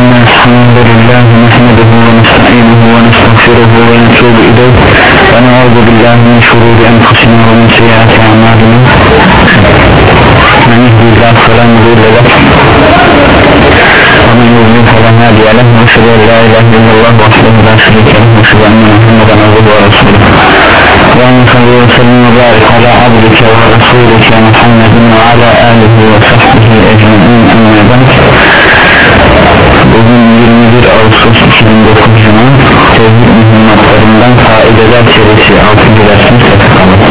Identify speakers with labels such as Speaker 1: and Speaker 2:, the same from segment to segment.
Speaker 1: إن الحمد لله نحمده ونستعينه ونستغفره ونتوب إليه ونعوذ بالله من شرور أنفسنا ومن سيئات أعمالنا من يهدي الله فلا مضل له ومن يضلل فلا هادي له وأشهد أن لا إله إلا الله وحده لا شريك له وأشهد أن محمدا عبده ورسوله اللهم صل وسلم وبارك على عبدك ورسولك محمد وعلى آله وصحبه أجمعين أما بعد Bugün 21 Ağustos 2009 Cuma Tevhid mühimmatlarından faideler serisi 6. dersimiz tekrarladı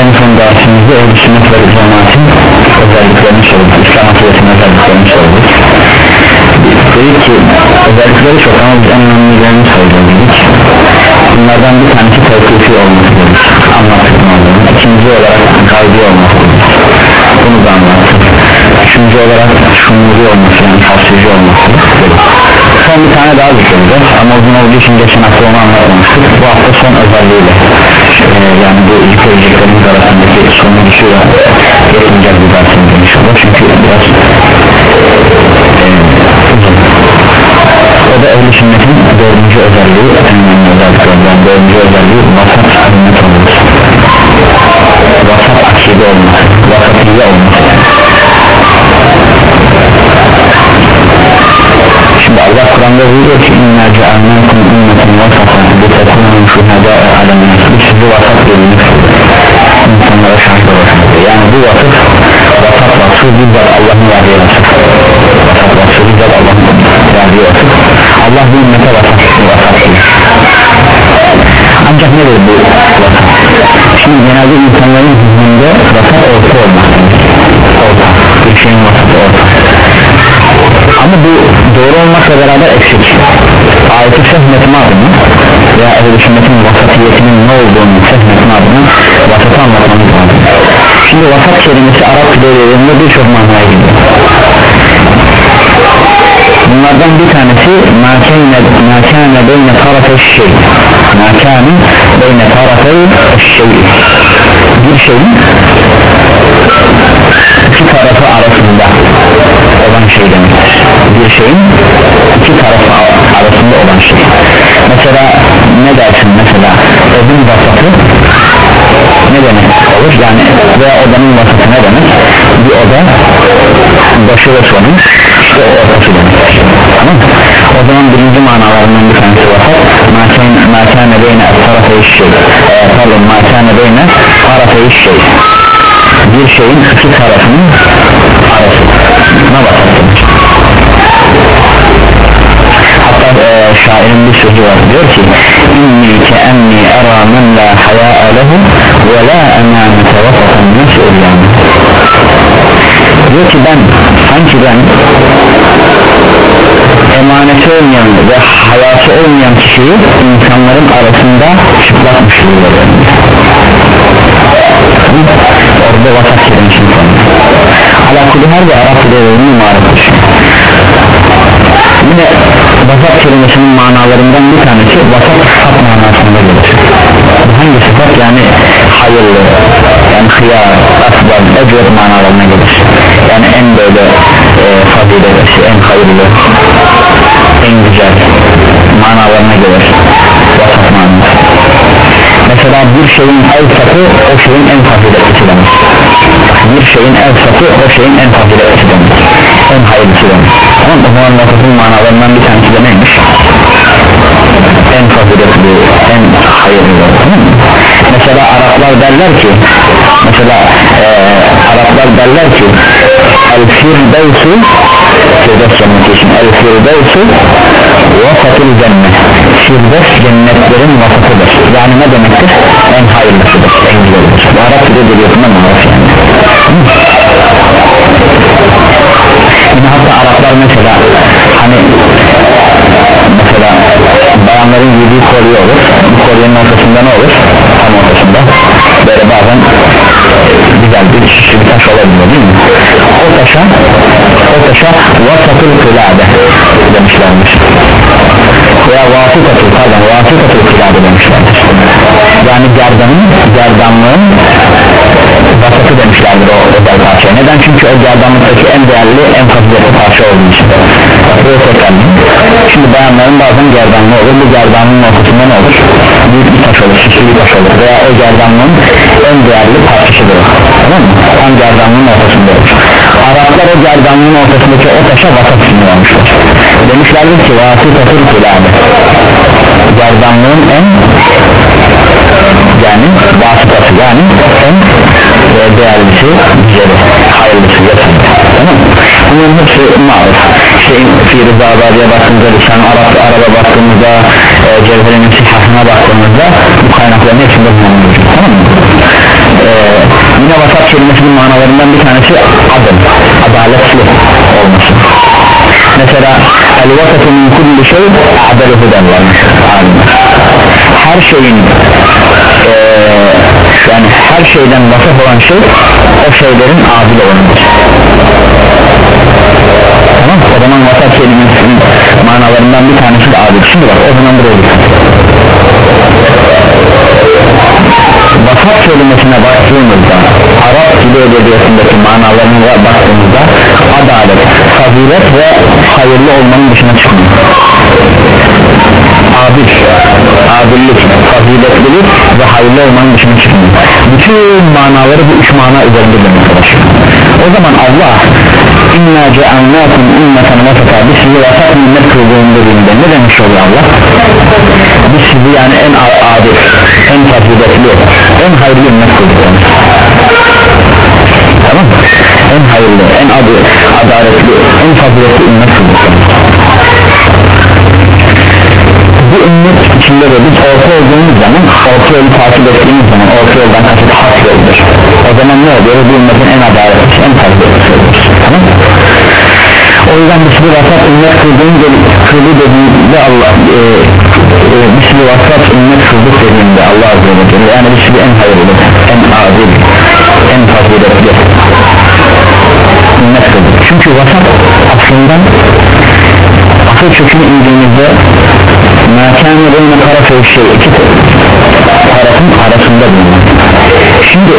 Speaker 1: En son dersimizde ehl-i sünnet ve cemaatin özelliklerini sorduk İslam akıbetinin özelliklerini sorduk Dedik ki özellikleri çok ama biz en önemlilerini söyledik Bunlardan bir tanesi tevkifi olması dedik. Anlattık İkinci olarak kaydı olması dedik. Bunu da anlattık Üçüncü olarak şumuri olması yani kapsayıcı olması. Son bir tane daha zikrediyoruz ama uzun olduğu için geçen hafta onu anlatmamıştık. Bu hafta son özelliğiyle ee, Yani bu zikredeceklerimiz arasındaki sonuncuyla Geçmeyeceğiz bu dersimiz inşallah. Çünkü biraz e, o da ehl-i sünnetin dördüncü özelliği en önemli özelliklerden dördüncü özelliği vasat sünnet olması. Vasat akide olması vasatiye olması şimdi Allah Kur'an'da buyuruyor ki inna cealnakum ümmetin vasatan litekunu şuhada'a alemin biz sizi vasat insanlara şahit olacak yani bu vasıf vasat vasfı bizzat Allah'ın verdiği vasıf vasat vasfı bizzat Allah'ın verdiği vasıf Allah bu ümmete vasat vasat ancak nedir bu vasat? Şimdi genelde insanların zihninde vasat orta olmak. Orta. Bir şeyin vasatı orta bu doğru olmakla beraber eksik. Ayeti fehmetme adına veya ehl-i sünnetin vasatiyetinin ne olduğunu fehmetme adına vasatı anlatmamız lazım. Şimdi vasat kelimesi Arap dillerinde birçok manaya geliyor bunlardan bir tanesi makane beyne tarafı şey. Makane beyne tarafı şey. Bir şeyin iki tarafı arasında olan şey demektir bir şeyin iki tarafı arasında olan şey. Mesela ne dersin? Mesela evin vasatı ne demek olur? Yani veya odanın vasatı ne demek? Bir oda başı ve sonu işte o ortası demek. Tamam. O zaman birinci manalarından bir tanesi vasat. Makane beyne tarafı şey. Pardon makane beyne tarafı şey. Bir şeyin iki tarafının vasat demek hatta e, şairin bir sözü var. Diyor ki inni ke enni era men la haya'a lehu ve la emanete vasatan nes'ul diyor ki ben sanki ben emaneti olmayan ve hayatı olmayan kişiyi insanların arasında çıplakmış gibi orada vasat kelimesini konuyor ala kulümer ve Arap dillerinin imarettir yine vasat kelimesinin manalarından bir tanesi vasat sıfat manasında gelir. Hangi sıfat? Yani hayırlı yani hıyar, asbab, ecvet manalarına gelir. Yani en böyle e, faziletli, en hayırlı en güzel manalarına gelir. Vasat manası. Mesela bir şeyin el satı o şeyin en faziletlisi demek bir şeyin el satı o şeyin en faziletlisi demek. En hayırlısı demek. Tamam o zaman vasatın manalarından bir tanesi de neymiş? En faziletli en hayırlı. Tamam mesela Araplar derler ki mesela e, Araplar derler ki el firdevsu Firdevs cenneti için el firdevsu vasatul cennet Firdevs cennetlerin vasatıdır yani ne demektir? En hayırlısıdır en güzelidir. Bu Arap dili biliyorsundan maruf yani. Yine hatta Araplar mesela hani mesela bayanların giydiği kolye olur. Bu kolyenin ortasında ne olur tam ortasında böyle bazen güzel bir şişli bir taş olabilir değil mi? O taşa o taşa vasatul kılade demişlermiş. Veya vasıtatul pardon vasıtatul kılade demişlerdir yani gerdanın gerdanlığın vasatı demişlerdir o özel parçaya. Neden? Çünkü o gerdanlıktaki en değerli en faziletli parça olduğu için. Buraya şimdi bayanların bazen gerdanlı olur. Bu gerdanlığın ortasında ne olur? Büyük bir taş olur süslü bir taş olur veya o gerdanlığın en değerli parçasıdır. Tamam mı? Tam gerdanlığın ortasında olur Araplar o gerdanlığın ortasındaki o taşa vasat ismini vermişler demişlerdir ki vasıtatır kilâbe gerdanlığın en yani vasıtası yani en e, değerlisi güzeli hayırlısı yatırım tamam mı? Bunların hepsi maruf işte fi rızalarıya baktığımızda lisan Arap, Araba baktığımızda e, cevherin sihahına baktığımızda bu kaynakların hepsinde bulunmuyor tamam mı? E, yine vasat kelimesinin manalarından bir tanesi adil adaletli olması. Mesela el vasatı min kulli şey derler alimler her şeyin e, yani her şeyden vasaf olan şey o şeylerin adil olanıdır tamam o zaman vasaf kelimesinin manalarından bir tanesi de adil şimdi bak o zaman buraya dikkat vasaf kelimesine baktığımızda Arap dili edebiyatındaki manalarına baktığımızda adalet, fazilet ve hayırlı olmanın dışına çıkmıyor. Adil, adillik, faziletlilik ve hayırlı olmanın dışına çıkmıyor. Bütün manaları bu üç mana üzerinde demek o zaman Allah inna cealnakum ümmeten vasata biz sizi vasat millet kıldığım dediğinde ne demiş oluyor Allah? Biz sizi yani en adil en faziletli en hayırlı ümmet kıldık tamam en hayırlı en adil, adaletli en faziletli ümmet kıldık bu ümmet içinde de biz orta olduğumuz zaman orta yolu takip ettiğimiz zaman orta yoldan kasıt hak yoldur. O zaman ne oluyor? Bu ümmetin en adaletli en faziletli olur tamam o yüzden bir sürü vasat ümmet kıldığında kıldı dediğinde Allah e, e, bir sürü vasat ümmet kıldık dediğinde Allah Azze ve yani bir sürü en hayırlı en adil en faziletli ümmet kıldık çünkü vasat aslında asıl kökünü indiğimizde mâkâne beyne tarafı şey iki tarafın arasında bulunan. Şimdi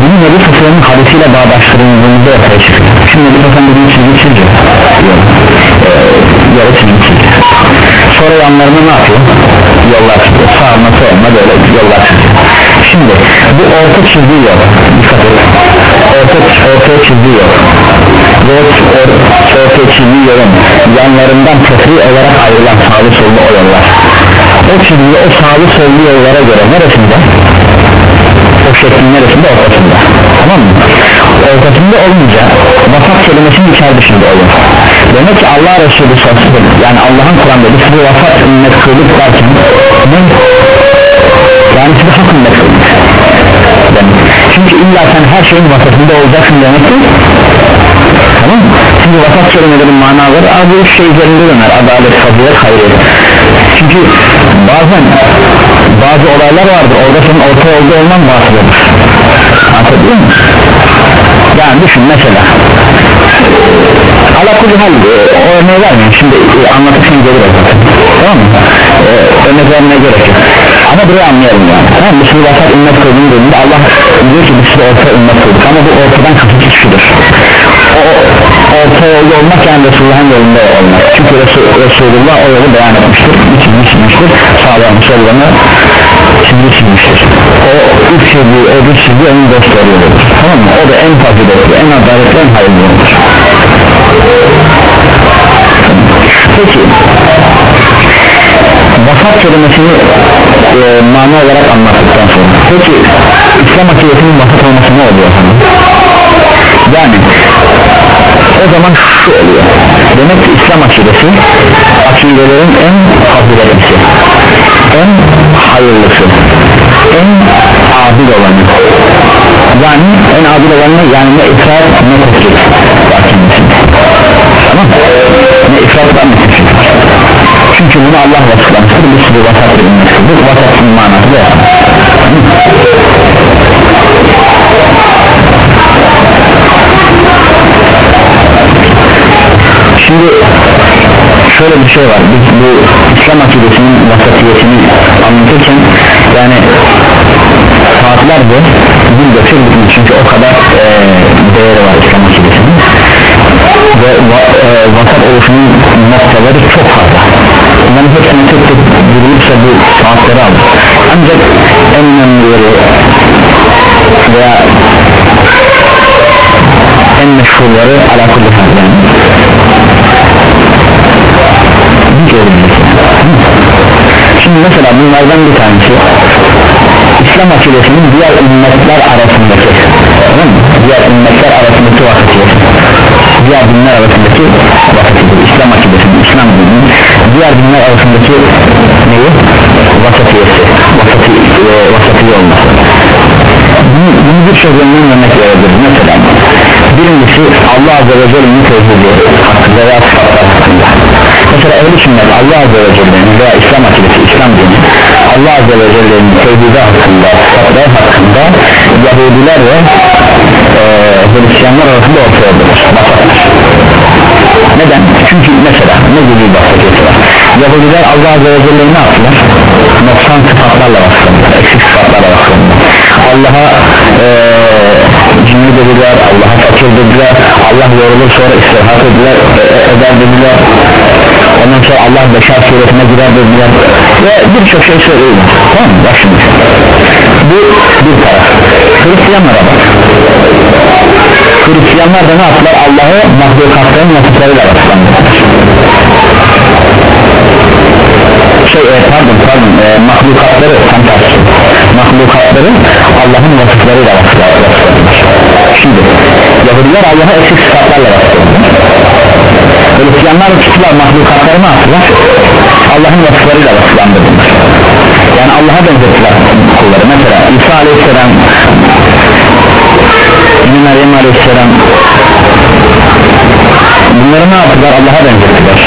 Speaker 1: bunu Nebi Sası'nın hadisiyle bağdaştırıldığında ortaya çıkıyor şimdi Nebi Sası'nın dediği çizgi çizgi yok ee, yarı çizgi çizgi sonra yanlarına ne yapıyor? Yollar çiziyor. Sağına soluna böyle yollar çiziyor. Şimdi bu orta çizgi yok. Dikkat edin. Orta, ortaya çizgi yok ve ortaya çizgi yolun yanlarından tefri olarak ayrılan sağlı sollu o yollar. O çizgi o sağlı sollu yollara göre neresinde? O şeklin neresinde? Ortasında. Tamam mı? Ortasında olunca vasat kelimesinin içer dışında olur. Demek ki Allah Resulü sallallahu yani Allah'ın Kur'an'da bir sürü vasat ümmet kıldık derken ne? yani size hak ümmet kıldık çünkü illa sen her şeyin vasatında olacaksın demek ki tamam şimdi vasat kelimelerin manaları abi bu şey üzerinde döner. Adalet, fazilet, hayret. Çünkü bazen bazı olaylar vardır orada senin orta yolda olman bahsedilir anlatabiliyor muyum? yani düşün mesela. Ala kulli hal e, o örneği vermeyeyim. Şimdi e, anlatırken gelir o zaten tamam mı? E, örnek vermeye gerek yok. Ama burayı anlayalım yani. Tamam mı? Şimdi vasat ümmet dediğinde Allah diyor ki biz size orta ümmet kıldık ama bu ortadan kasıtı şudur o orta yolda olmak yani Resulullah'ın yolunda olmak. Çünkü Resul, Resulullah o yolu beyan etmiştir çizgi çizmiştir sağlayan sollarını çizgi çizmiştir. O üç çizgi o bir çizgi onun dostları yoludur tamam mı? O da en faziletli en adaletli en hayırlı yoldur peki vasat kelimesini e, mana olarak anlattıktan sonra. Peki İslam akidesinin vasat olması ne oluyor sana? Yani o zaman şu oluyor. Demek ki İslam akidesi akidelerin en faziletlisi en hayırlısı en adil olanı. Yani en adil olanı yani ne ifrat ne tefrik tamam ne ifrat var ne çünkü bunu Allah vasıflamıştır bir sürü vasat verilmiştir bu vasatın manası da şöyle bir şey var. Biz bu İslam akidesinin vasatiyetini anlatırken yani saatlerce dil götürdük çünkü o kadar e, değeri var İslam akidesinin. Ve va, e, vasat oluşunun noktaları çok fazla. Bunların hepsini tek tek durulursa bu saatleri alır. Ancak en önemlileri veya en meşhurları alakulli yani bir görebiliriz şimdi mesela bunlardan bir tanesi İslam akidesinin diğer ümmetler arasındaki tamam diğer ümmetler arasındaki vakitiyeti diğer dinler arasındaki vakitiyeti İslam akidesinin İslam dininin diğer dinler arasındaki neyi? vasatiyeti vasati, e, vasatiye olması. Bunu, bunu birçok yönden örnek verebiliriz mesela birincisi Allah Azze ve Celle'nin tevhidi hakkında hakkında mesela ehli sünnet Allah Azze ve Celle'nin veya İslam akidesi İslam dini Allah Azze ve Celle'nin tevhidi hakkında sıfatlar hakkında Yahudiler ve e, arasında ortaya bulur neden? çünkü mesela ne gibi bir bahsediyorsa Yahudiler Allah Azze ve Celle'yi ne yaptılar? noksan sıfatlarla vasıflandılar eksik sıfatlarla vasıflandılar Allah'a ee, cimri dediler Allah'a fakir dediler Allah yorulur sonra istirahat ediler e, e, eder dediler ondan sonra Allah beşer suretine girer dediler ve birçok şey söylüyorlar tamam mı? bak şimdi. Bu bir taraf Hristiyanlara bak. Hristiyanlar da ne yaptılar? Allah'ı mahlukatların vasıflarıyla vasıflandırdılar şey e, pardon pardon e, mahlukatları tam tersi. Mahlukatları Allah'ın vasıflarıyla vasıflandırdılar şimdi Yahudiler Allah'a eksik sıfatlarla vasıflandırdılar Hristiyanlar tuttular mahlukatları ne yaptılar Allah'ın vasıflarıyla vasıflandırdılar. Yani Allah'a benzettiler kulları. Mesela İsa aleyhisselam Meryem aleyhisselam bunları ne yaptılar? Allah'a benzettiler.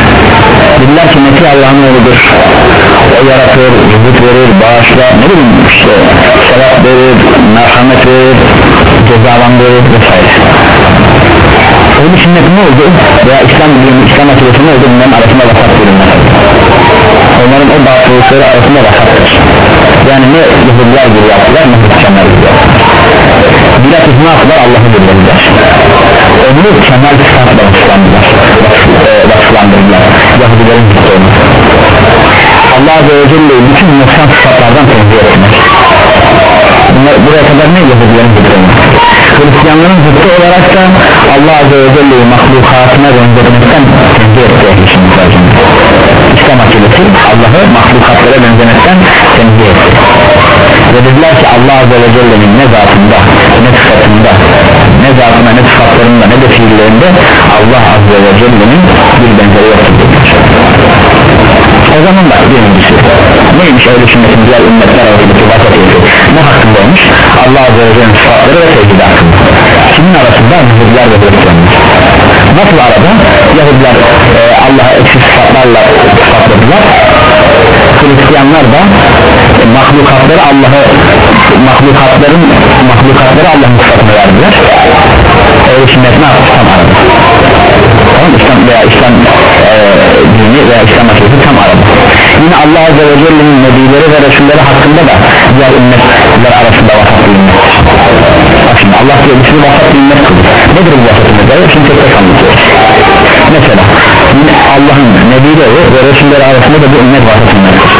Speaker 1: Dediler ki Mesih Allah'ın oğludur. O yaratır, rızık verir, bağışlar ne bileyim işte sevap verir, merhamet verir cezalandırır vesaire Öyle sünnet ne oldu? Veya İslam bilimi, İslam akidesi ne oldu? Bunların arasında vasat bölümler Onların o batılılıkları arasında vasattır Yani ne Yahudiler gibi yaptılar ne Hristiyanlar gibi yaptılar. Bilakis ne yaptılar? Allah'ı bildiler Öbürü kemal sıfatla vasıflandırdılar Vasıflandırdılar Yahudilerin zıttı Allah Azze ve Celle'yi bütün noksan sıfatlardan tenzih etmek Bunlar, buraya kadar ne Yahudilerin zıttı Hristiyanların zıttı olarak da Allah Azze ve Celle'yi mahlukatına benzetmekten tenzih etti İslam akidesi Allah'ı mahlukatlara benzemekten tenzih etti ve dediler ki Allah Azze ve Celle'nin ne zatında ne sıfatında ne zatına ne sıfatlarında ne de fiillerinde Allah Azze ve Celle'nin bir benzeri yoktur o zaman bak birincisi neymiş öyle sünnetin diğer ümmetler arasındaki vasatiyeti ne hakkındaymış Allah Azze ve Celle'nin sıfatları ve sevgili hakkında. Kimin arasında? Yahudiler ve Hristiyanlar. Nasıl arada? Yahudiler e, Allah'a eksik sıfatlarla sıfatladılar Hristiyanlar da e, mahlukatları Allah'a mahlukatların mahlukatları Allah'ın sıfatını verdiler. Öyle sünnet ne yaptı tamam İslam veya İslam e, dini veya İslam akidesi tam arada yine Allah Azze ve Celle'nin nebileri ve Resulleri hakkında da diğer ümmetler arasında vasat bilinmek bak şimdi Allah bir sürü vasat bilinmek kılır nedir bu vasat bilinmek şimdi tek tek anlatıyoruz mesela yine Allah'ın nebileri ve Resulleri arasında da bir ümmet vasat bilinmektir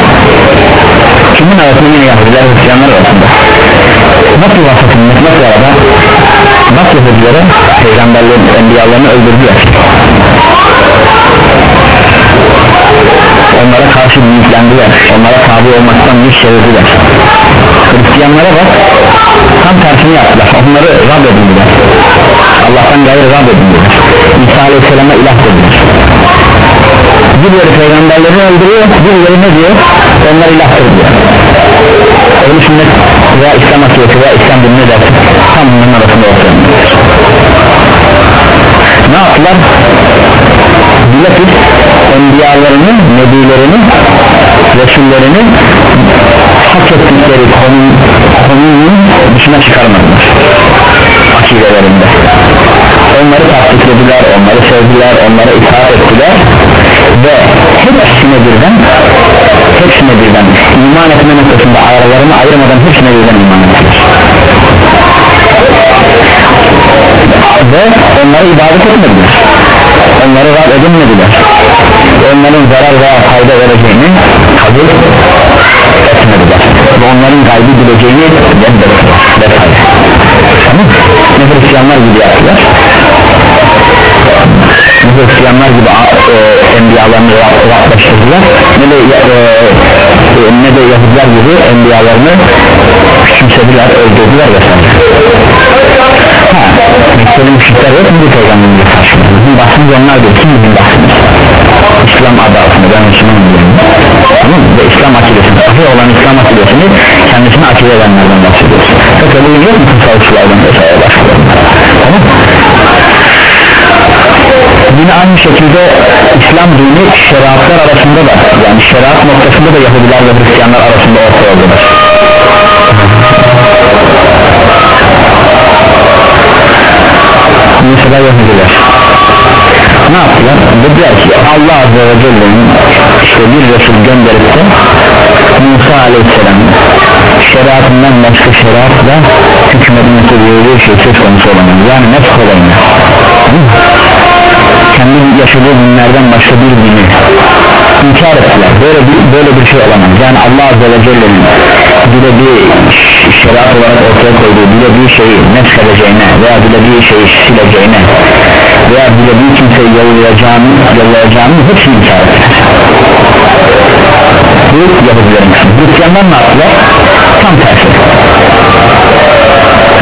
Speaker 1: kimin arasında? Yine Yahudiler Hristiyanlar arasında. Nasıl vasat bilinmek nasıl arada? Bak Yahudilere peygamberlerin enbiyalarını öldürdüler onlara karşı büyüklendiler. Onlara tabi olmaktan yüz çevirdiler. Hristiyanlara bak tam tersini yaptılar. Onları Rab edindiler. Allah'tan gayrı Rab edindiler. İsa Aleyhisselam'a ilah dediler. Birileri peygamberleri öldürüyor birileri ne diyor? Onlar ilahtır diyor öyle sünnet veya İslam akıyeti veya İslam dinine dersin tam bunların arasında ortaya ne yaptılar? Bilakis enbiyalarının, nebilerinin resullerinin hak ettikleri konunun dışına çıkarmadılar. Akidelerinde. Onları tasdiklediler, onları sevdiler, onlara itaat ettiler ve hepsine birden hepsine birden iman etme noktasında aralarını ayırmadan hepsine birden iman ettiler ve onlara ibadet etmediler. Onları rad edinmediler. Onların zarar veya fayda vereceğini kabul etmediler. Ve onların gaybi bileceğini reddettiler. Tamam. Ne Hristiyanlar gibi yaptılar? Hristiyanlar gibi e, enbiyalarını raplaştırdılar ne de e, e, ne de Yahudiler gibi enbiyalarını küçümsediler öldürdüler vesaire Mekke'li müşrikler yok mu bu peygamberin karşısında? Bizim bahsimiz onlar değil. Kim bizim bahsimiz? İslam adı altında ben Müslümanım diyorum tamam mı? ve İslam akidesini sahih olan İslam akidesini kendisine akide edenlerden bahsediyoruz. Peki bu yok mu tasavvufçulardan vesaire başkalarından? Tamam Yine aynı şekilde İslam dini şeriatlar arasında da yani şeriat noktasında da Yahudiler ve Hristiyanlar arasında orta yoldadır mesela Yahudiler. Ne yaptılar? Dediler ki Allah Azze ve Celle'nin işte bir Resul gönderip de Musa Aleyhisselam şeriatından başka şeriatla hükmetmesi diye bir şey söz konusu olamaz. Yani nefs olayını kendi yaşadığı dinlerden başka bir dini inkar ettiler böyle bir, böyle bir şey olamaz. Yani Allah Azze ve Celle'nin dilediği şeriat olarak ortaya koyduğu dilediği şeyi nefsedeceğine veya dilediği şeyi sileceğine veya dilediği kimseyi yollayacağını, yollayacağını hepsini inkar ettiler bu Yahudilerin Hristiyanlar ne yaptılar? tam tersi.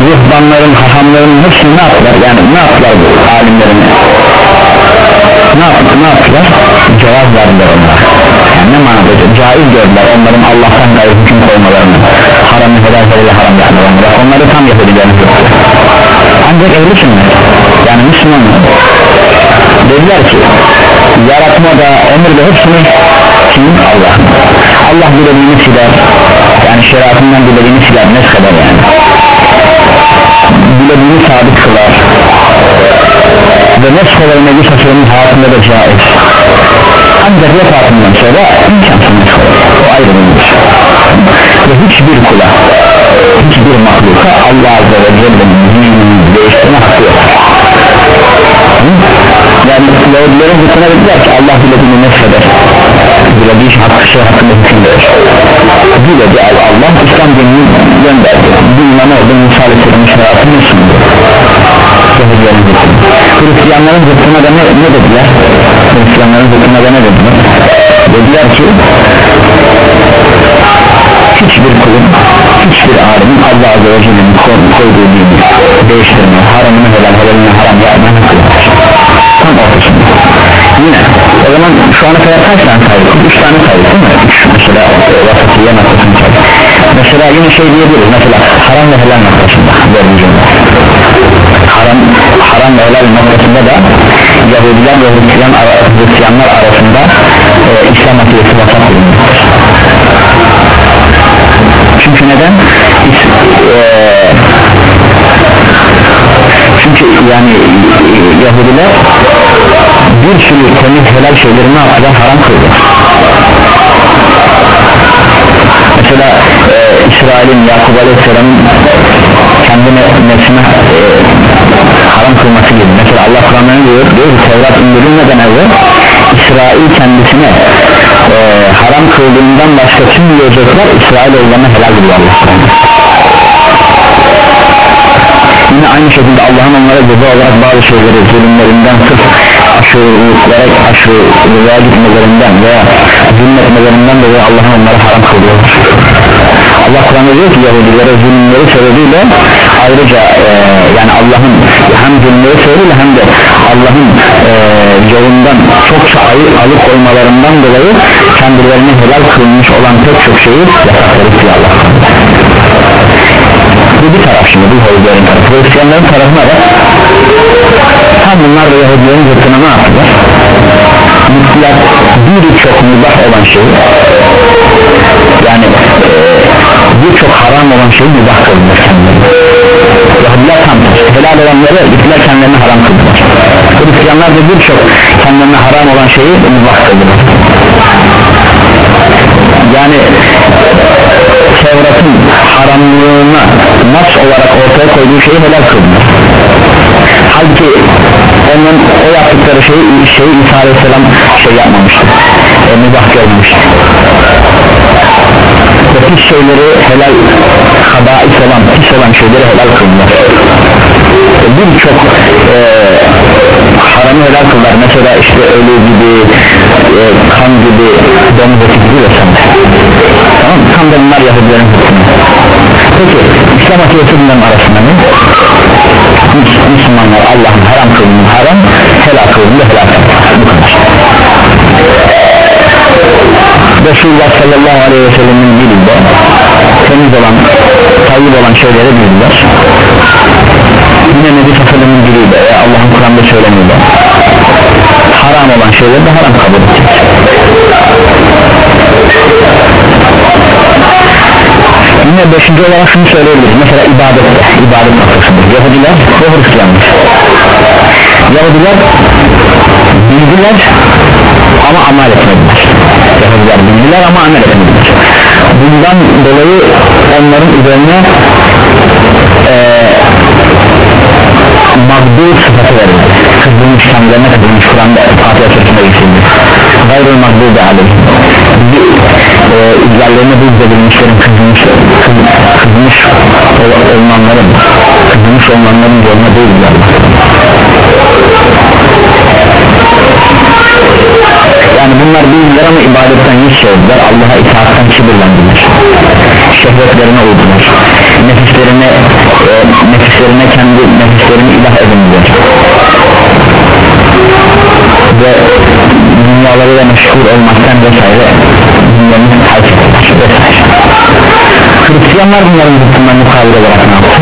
Speaker 1: Ruhbanların, hahamların hepsini ne yaptılar? yani ne yaptılar bu alimlerin ne yaptılar? ne yaptılar? cevap verdiler onlara. Yani ne manada caiz gördüler. Onların Allah'tan gayrı hüküm koymalarını haramı helal helal haram yapmalarını. Onları tam Yahudilerin ancak ehli sünnet yani Müslümanlar dediler ki yaratmada emirde hepsini kim? Allah. Allah dilediğini siler. Yani şeriatından dilediğini siler. Ne kadar yani? Dilediğini sabit kılar ve nesk olayına bir sasının hayatında da caiz ancak vefatından sonra imkansız nesk olur o ayrı bir şey. Ve hiçbir kula hiçbir mahluka Allah Azze ve Celle'nin dinini değiştirme hakkı yok. Yani Yahudilerin hükmüne dediler ki Allah dilediğini nefseder. Dilediği şey hakkı şey hakkında hüküm verir diledi Allah İslam dinini gönderdi. Dinle ne oldu Musa Aleyhisselam'ın şeriatını sundu Yahudilerin hükmü Hristiyanların hükmüne de ne, ne dediler? Hristiyanların hükmüne de ne dediler? Dediler ki hiçbir kulun hiçbir alimin Allah Azze ve Celle'nin koyduğu dini değiştirme haramını helal helalini haram yapma hakkı tam ortasında. Yine o zaman şu ana kadar kaç tane saydık? 3 tane saydık değil mi? 3 mesela vasatiye noktasını saydık mesela yine şey diyebiliriz. Mesela haram ve helal noktasında. Dördüncünde haram, haram helal noktasında da Yahudiler ve Hristiyan, Hristiyanlar arasında e, İslam akidesi vasat bulunmaktadır çünkü neden? Ee, çünkü yani e, Yahudiler bir sürü temiz helal şeyleri ne yaptılar? Haram kıldılar mesela e, İsrail'in Yakub Aleyhisselam'ın kendine nefsine e, haram kılması gibi. Mesela Allah Kur'an'da diyor? Diyor ki Tevrat indirilmeden evvel İsrail kendisine e, haram kıldığından başka tüm yiyecekler? İsrail oğullarına helal diyor Allah yine aynı şekilde Allah'ın onlara ceza olarak bazı şeyleri zulümlerinden sırf aşırılıklara aşırılığa gitmelerinden veya zulmetmelerinden dolayı Allah'ın onlara haram kılıyor Allah Kur'an'da diyor ki Yahudilere zulümleri sebebiyle ayrıca e, yani Allah'ın hem zulümleri sebebiyle hem de Allah'ın e, yolundan çokça ayı alıp koymalarından dolayı kendilerine helal kılmış olan pek çok şeyi yasakladı diyor Allah. Bu bir taraf şimdi bu Yahudilerin tarafı. Hristiyanların tarafına da tam bunlar da Yahudilerin zıttına ne yaptılar? Mutlak birçok mübah olan şey yani e, birçok haram olan şeyi mübah kıldılar kendilerine Yahudiler tam helal olanları gittiler kendilerine haram kıldılar. Hristiyanlar da birçok kendilerine haram olan şeyi mübah kıldılar. Yani Tevrat'ın haramlığına nas olarak ortaya koyduğu şeyi helal kıldılar. Halbuki onun o yaptıkları şeyi, şeyi İsa Aleyhisselam şey yapmamıştı e, mübah görmemişti ve pis şeyleri helal habais olan pis olan şeyleri helal kıldılar. Birçok e, haramı helal kılar mesela işte ölü gibi e, kan gibi domuz eti gibi vesaire tamam tam da bunlar Yahudilerin hükmü peki İslam akidesi bunların arasında ne? Müs- Müslümanlar Allah'ın haram kılını haram helal kılını helal kılını Resulullah sallallahu aleyhi ve sellem'in dilinde temiz olan tayyip olan şeyleri bildiler. Yine Nebi Tasarım'ın diliyle ve Allah'ın Kur'an'da söylemiyle haram olan şeyleri de haram kabul edecek. Yine beşinci olarak şunu söyleyebiliriz. Mesela ibadet ibadet noktasıdır Yahudiler ve Hristiyanlar. Yahudiler bildiler ama amel etmediler Yahudiler bildiler ama amel etmediler bundan dolayı onların üzerine eee mağdur sıfatı verildi. Kızdırmış kendilerine kızdırmış Kur'an'da Fatiha Süresi'nde geçildi gayrı mağdur da aleyh e, izlerlerine biz de bilmişlerin kızmış kız, kızmış ol- olmanların kızmış olmanların yoluna değiller yani bunlar bildiler ama ibadetten yüz çevirdiler Allah'a itaatten kibirlendiler. Şehvetlerine uydular. Nefislerine e, nefislerine kendi nefislerini ilah edindiler. Ve dünyalarıyla meşgul olmaktan vesaire dünyanın vesaire Hristiyanlar bunların hükmünden mukabil olarak ne yaptı?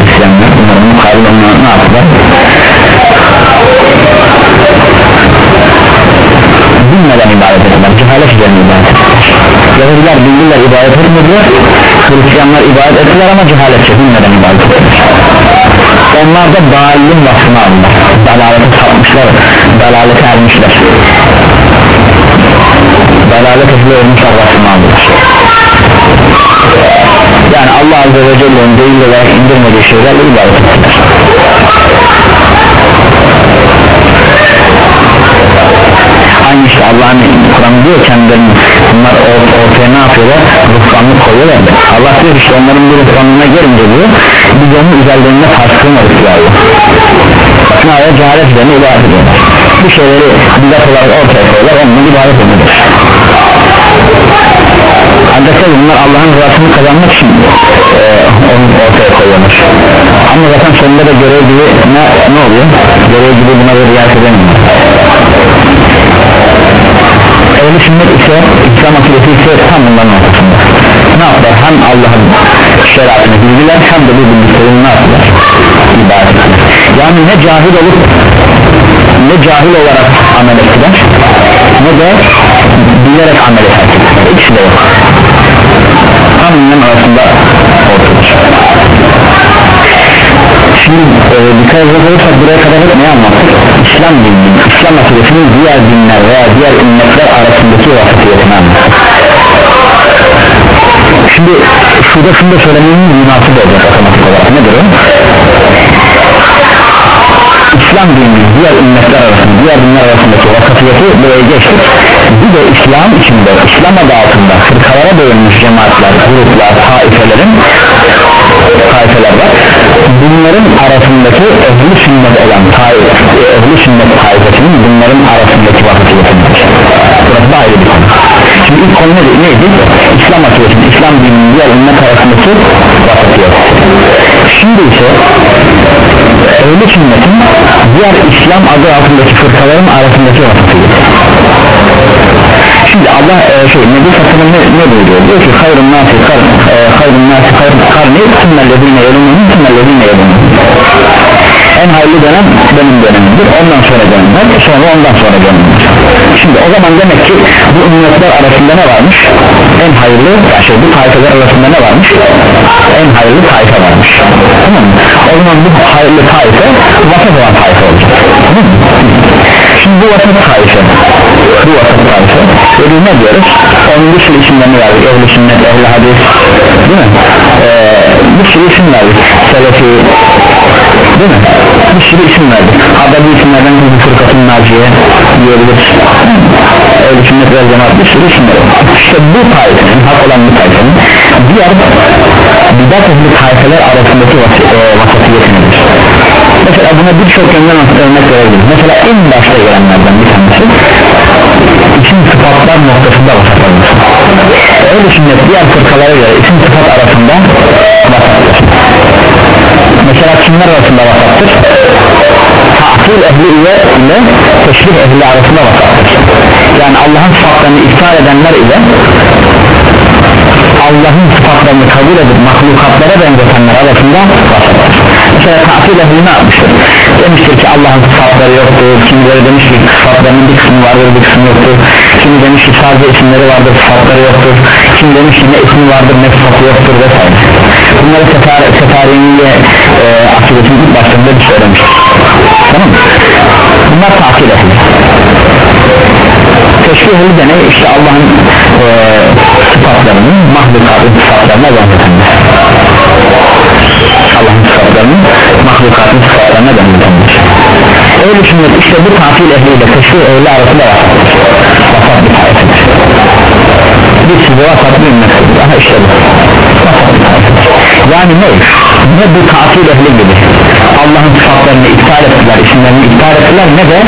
Speaker 1: Hristiyanlar bunların mukabil olarak ne yaptılar? Bilmeden ibadet ettiler cehalet üzerine ibadet ettiler Yahudiler bildiler ibadet etmediler. Hristiyanlar ibadet ettiler ama cehaletçe bilmeden ibadet ettiler onlar da dalilin vasfını aldılar. Dalalete sapmışlar dalalete ermişler. Dalalet ehli olmuşlar vasfını aldılar. Yani Allah Azze ve Celle'nin değil olarak indirmediği şeylerle ibadet ettiler aynı işte Allah'ın Kur'an diyor kendilerini bunlar or- ortaya ne yapıyorlar? Ruhbanlık koyuyorlar. Allah diyor işte onların bir ruhbanlığına gelince diyor biz onun üzerlerine tartışılmadık diyor Allah bakın aya cehalet üzerine ibadet ediyorlar. Bu şeyleri bidat olarak ortaya koyuyorlar onunla ibadet ediyorlar. Ancak bunlar Allah'ın rızasını kazanmak için e, onu ortaya koyuyorlar. Ama zaten sonunda da görev gibi ne, ne oluyor? Görev gibi buna da riayet edemiyor Ehli sünnet ise İslam akidesi ise tam bunların ortasında. Ne yaptılar? Hem Allah'ın şeriatını bildiler hem de bu bildiklerini ne yaptılar? İbadet yani ne cahil olup ne cahil olarak amel ettiler ne de bilerek amel ettiler. İkisi de yok. Tam bunların arasında ortadır Şimdi e, dikkat edecek olursak buraya kadar ne anlattık? İslam dini, İslam akidesinin diğer dinler veya diğer ümmetler arasındaki vasatiyetini anlattık Şimdi şurada şunu da söylemenin münasip olacak otomatik olarak. Nedir o? İslam dini diğer ümmetler arasında diğer dinler arasındaki vasatiyeti buraya geçtik. Bir de İslam içinde İslam adı altında fırkalara bölünmüş cemaatler, gruplar, taifelerin taifeler var bunların arasındaki ehli sünnet olan taif, ehli sünnet taifesinin bunların arasındaki vasatiyetidir burası da ayrı bir konu şimdi ilk konu neydi? neydi? İslam akidesinin, İslam dininin diğer ümmet arasındaki vasatiyeti şimdi ise ehli sünnetin diğer İslam adı altındaki fırkaların arasındaki vasatiyeti Şimdi Allah e, şey Nebi Satır'ın ne, ne buyuruyor? Diyor ki hayrun nasi kar, e, hayrun nasi kar, karni sümmellezine yelunun sümmellezine yelunun en hayırlı dönem benim dönemimdir. Ondan sonra dönemler sonra ondan sonra dönemler şimdi o zaman demek ki bu ümmetler arasında ne varmış? En hayırlı şey bu tayfalar arasında ne varmış? En hayırlı tayfa varmış. Tamam o zaman bu hayırlı tayfa vasat olan tayfa olacak. Tamam şimdi bu vasat tayfa bu vasat tayfa ve ne diyoruz? Onun bir sürü isimlerini verdik ehli sünnet ehli hadis değil mi? Ee, bir sürü isim verdik. Selefi değil mi bir sürü isim verdik hatta bu isimlerden bir fırkatın naciye diyebiliriz ehli sünnet ve cemaat bir sürü isimler var. işte bu tayfenin hak olan bu tayfenin diğer bidat ehli tayfeler arasındaki vas e, vasatiyeti nedir mesela buna birçok yönden örnek verebiliriz mesela en başta gelenlerden bir tanesi isim sıfatlar noktasında vasat olması öyle sünnet diğer fırkalara göre isim sıfat arasında vasattır mesela kimler arasında vasattır ta'til ehli ile, ile teşrih ehli arasında vasattır yani Allah'ın sıfatlarını iptal edenler ile Allah'ın sıfatlarını kabul edip mahlukatlara benzetenler arasında vasattır mesela ta'til ehli ne yapmıştır? Demiştir ki Allah'ın sıfatları yoktur. Kimileri demiş ki sıfatlarının bir kısmı vardır bir kısmı yoktur. Kimi demiş ki sadece isimleri vardır sıfatları yoktur. Kim demiş ki ne ismi vardır ne sıfatı yoktur vesaire bunları sefer, seferiniye e, akıbetinin ilk başlarında bir söylemiştir tamam mı? bunlar tatil ehli teşbih ehli de ne? işte Allah'ın e, sıfatlarının mahlukatın sıfatlarına benzetenler Allah'ın sıfatlarının mahlukatın sıfatlarına benzetenler öyle sünnet işte bu tatil ehliyle teşbih ehli arasında vasatdır vasat bir tarifidir biz size vasat ümmettir aha işte bu. Vasat bir yani ne? ne bu tatil ehli gibi Allah'ın sıfatlarını iptal ettiler isimlerini iptal ettiler ne de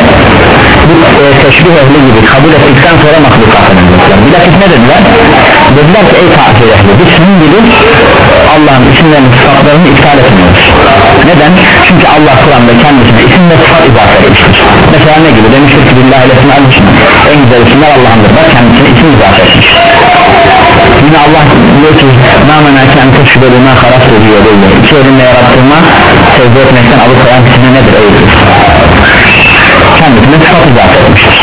Speaker 1: bu e, teşbih ehli gibi kabul ettikten sonra mahlukatı benzettiler bilakis ne dediler? dediler ki ey tatil ehli biz senin gibi Allah'ın isimlerini sıfatlarını iptal etmiyoruz neden? çünkü Allah Kur'an'da kendisine isim ve sıfat izafe etmiştir mesela ne gibi? demiştir ki billahi lesin al en güzel isimler Allah'ındır bak kendisine isim izafe etmiş yine Allah diyor ki namenâke en teşhübeli mâ harastı diyor böyle iki elinle yarattığıma sevdi etmekten alıkoyan kişine nedir? Eydir kendisine sıfat izafe etmiştir.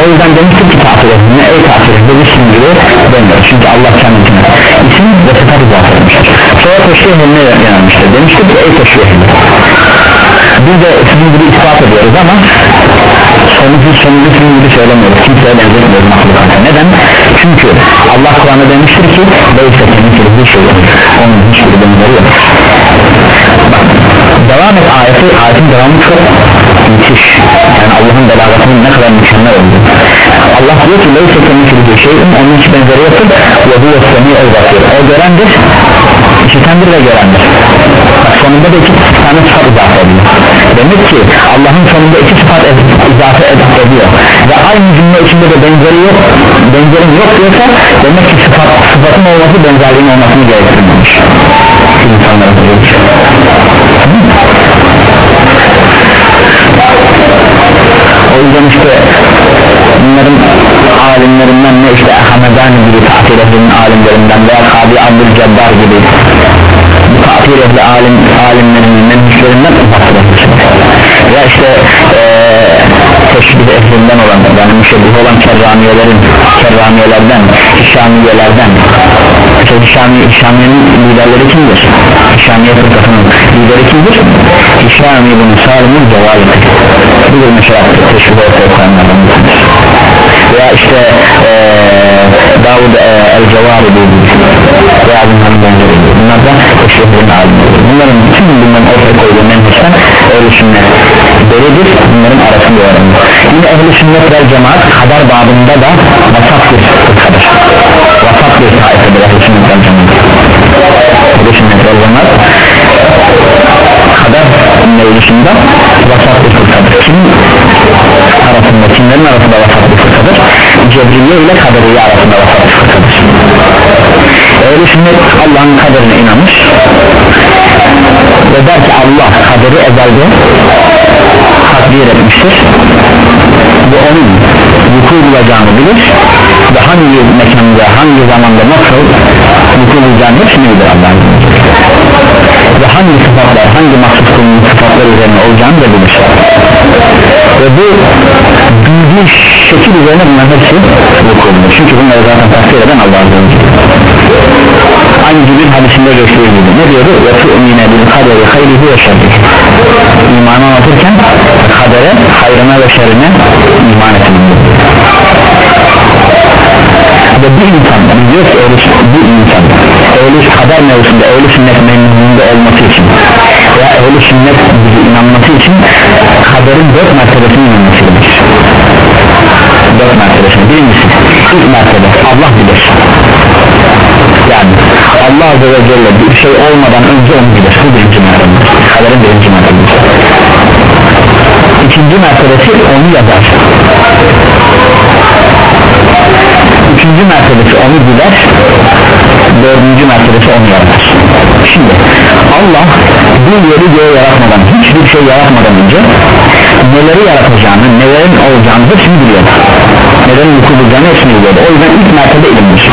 Speaker 1: O yüzden demiştir ki tatil ettiğine ey tatil ettiğine isim gibi demiyor. Çünkü Allah kendisine isim ve sıfat izafe etmiştir. Sonra teşvih eline yanılmıştır demiştir ki ey teşvih eline biz de sizin gibi ispat ediyoruz ama sonucu sonucu sizin gibi söylemiyoruz kimseye benzetmiyoruz mahlukata neden? çünkü Allah Kur'an'da demiştir ki Beyse temizli bir şey yok. Onun hiçbir benzeri yok devam et ayeti. Ayetin devamı çok müthiş. Yani Allah'ın belagatının ne kadar mükemmel olduğu. Allah diyor ki Beyse temizli bir şey onun hiç benzeri yoktur. Ve bu yoksa el basir. O görendir işitendir ve görendir sonunda da iki tane sıfat izafe ediyor. Demek ki Allah'ın sonunda iki sıfat izafe ediyor. Ve aynı cümle içinde de benzeri yok benzerin yok diyorsa demek ki sıfat, sıfatın olması benzerliğin olmasını gerektirmemiş. İnsanlara o yüzden işte bunların alimlerinden ne işte Ahmedani gibi tatil ehlinin alimlerinden veya Kabi Abdülcebbar gibi bu tatil ehli alim, alimlerinin menhişlerinden uzaktır ya işte ee, teşbih ehlinden olan yani müşebbih olan kerramiyelerin kerramiyelerden Hişamiyelerden işte Hişami, Hişamiye'nin liderleri kimdir? Hişamiye fırkasının lideri kimdir? Hişami bunu Salim'in cevabıdır budur mesela teşbih ortaya koyanlardan veya işte ee, Davud e, el-Cevari veya bunların benzeri bunlar da teşbihlerin alimleri. Bunların bütün bunların ortaya koyduğu menhişten öyle sünnet delidir bunların arasında öğrenir yine ehli sünnet vel cemaat haber babında da vasat bir fırkadır vasat bir taifedir ehli sünnet vel cemaat. Ehli sünnet vel cemaat haber mevzusunda vasat bir fırkadır kim arasında kimlerin arasında vasat bir fırkadır Cebriye ile kaderiye arasında vasat bir fırkadır ehli sünnet Allah'ın kaderine inanmış ve der ki Allah kaderi ezelde takdir etmiştir. Ve onun vuku bulacağını bilir ve hangi mekanda hangi zamanda nasıl vuku bulacağını hepsini bilir Allah'ın ve hangi sıfatlar hangi mahsus konunun sıfatlar üzerine olacağını da bilir ve bu bildiği şekil üzerine bunların hepsi bulur çünkü bunları zaten takdir eden Allah'ın aynı gibi hadisinde geçtiği gibi. Ne diyordu? Ve tu'mine bil kaderi hayrihi ve şerrihi imanı anlatırken kadere hayrına ve şerrine iman etmelidir ve bu insan diyor ki öyle, bu insan öyle kader mevzusunda öyle sünnet memnunluğunda olması için veya öyle sünnet gibi inanması için kaderin dört mertebesine inanması gerekir. Dört mertebesine. Birincisi ilk mertebe Allah bilir. Yani Allah Azze ve Celle bir şey olmadan önce onu bilir. Bu birinci mertebe. Kaderin birinci mertebesi. İkinci mertebesi onu yazar üçüncü mertebesi onu biler dördüncü mertebesi onu yaratır şimdi Allah bu yeri göğe yaratmadan hiçbir şey yaratmadan önce neleri yaratacağını nelerin olacağını hepsini biliyor nelerin vuku bulacağını hepsini biliyor o yüzden ilk mertebe ilimdir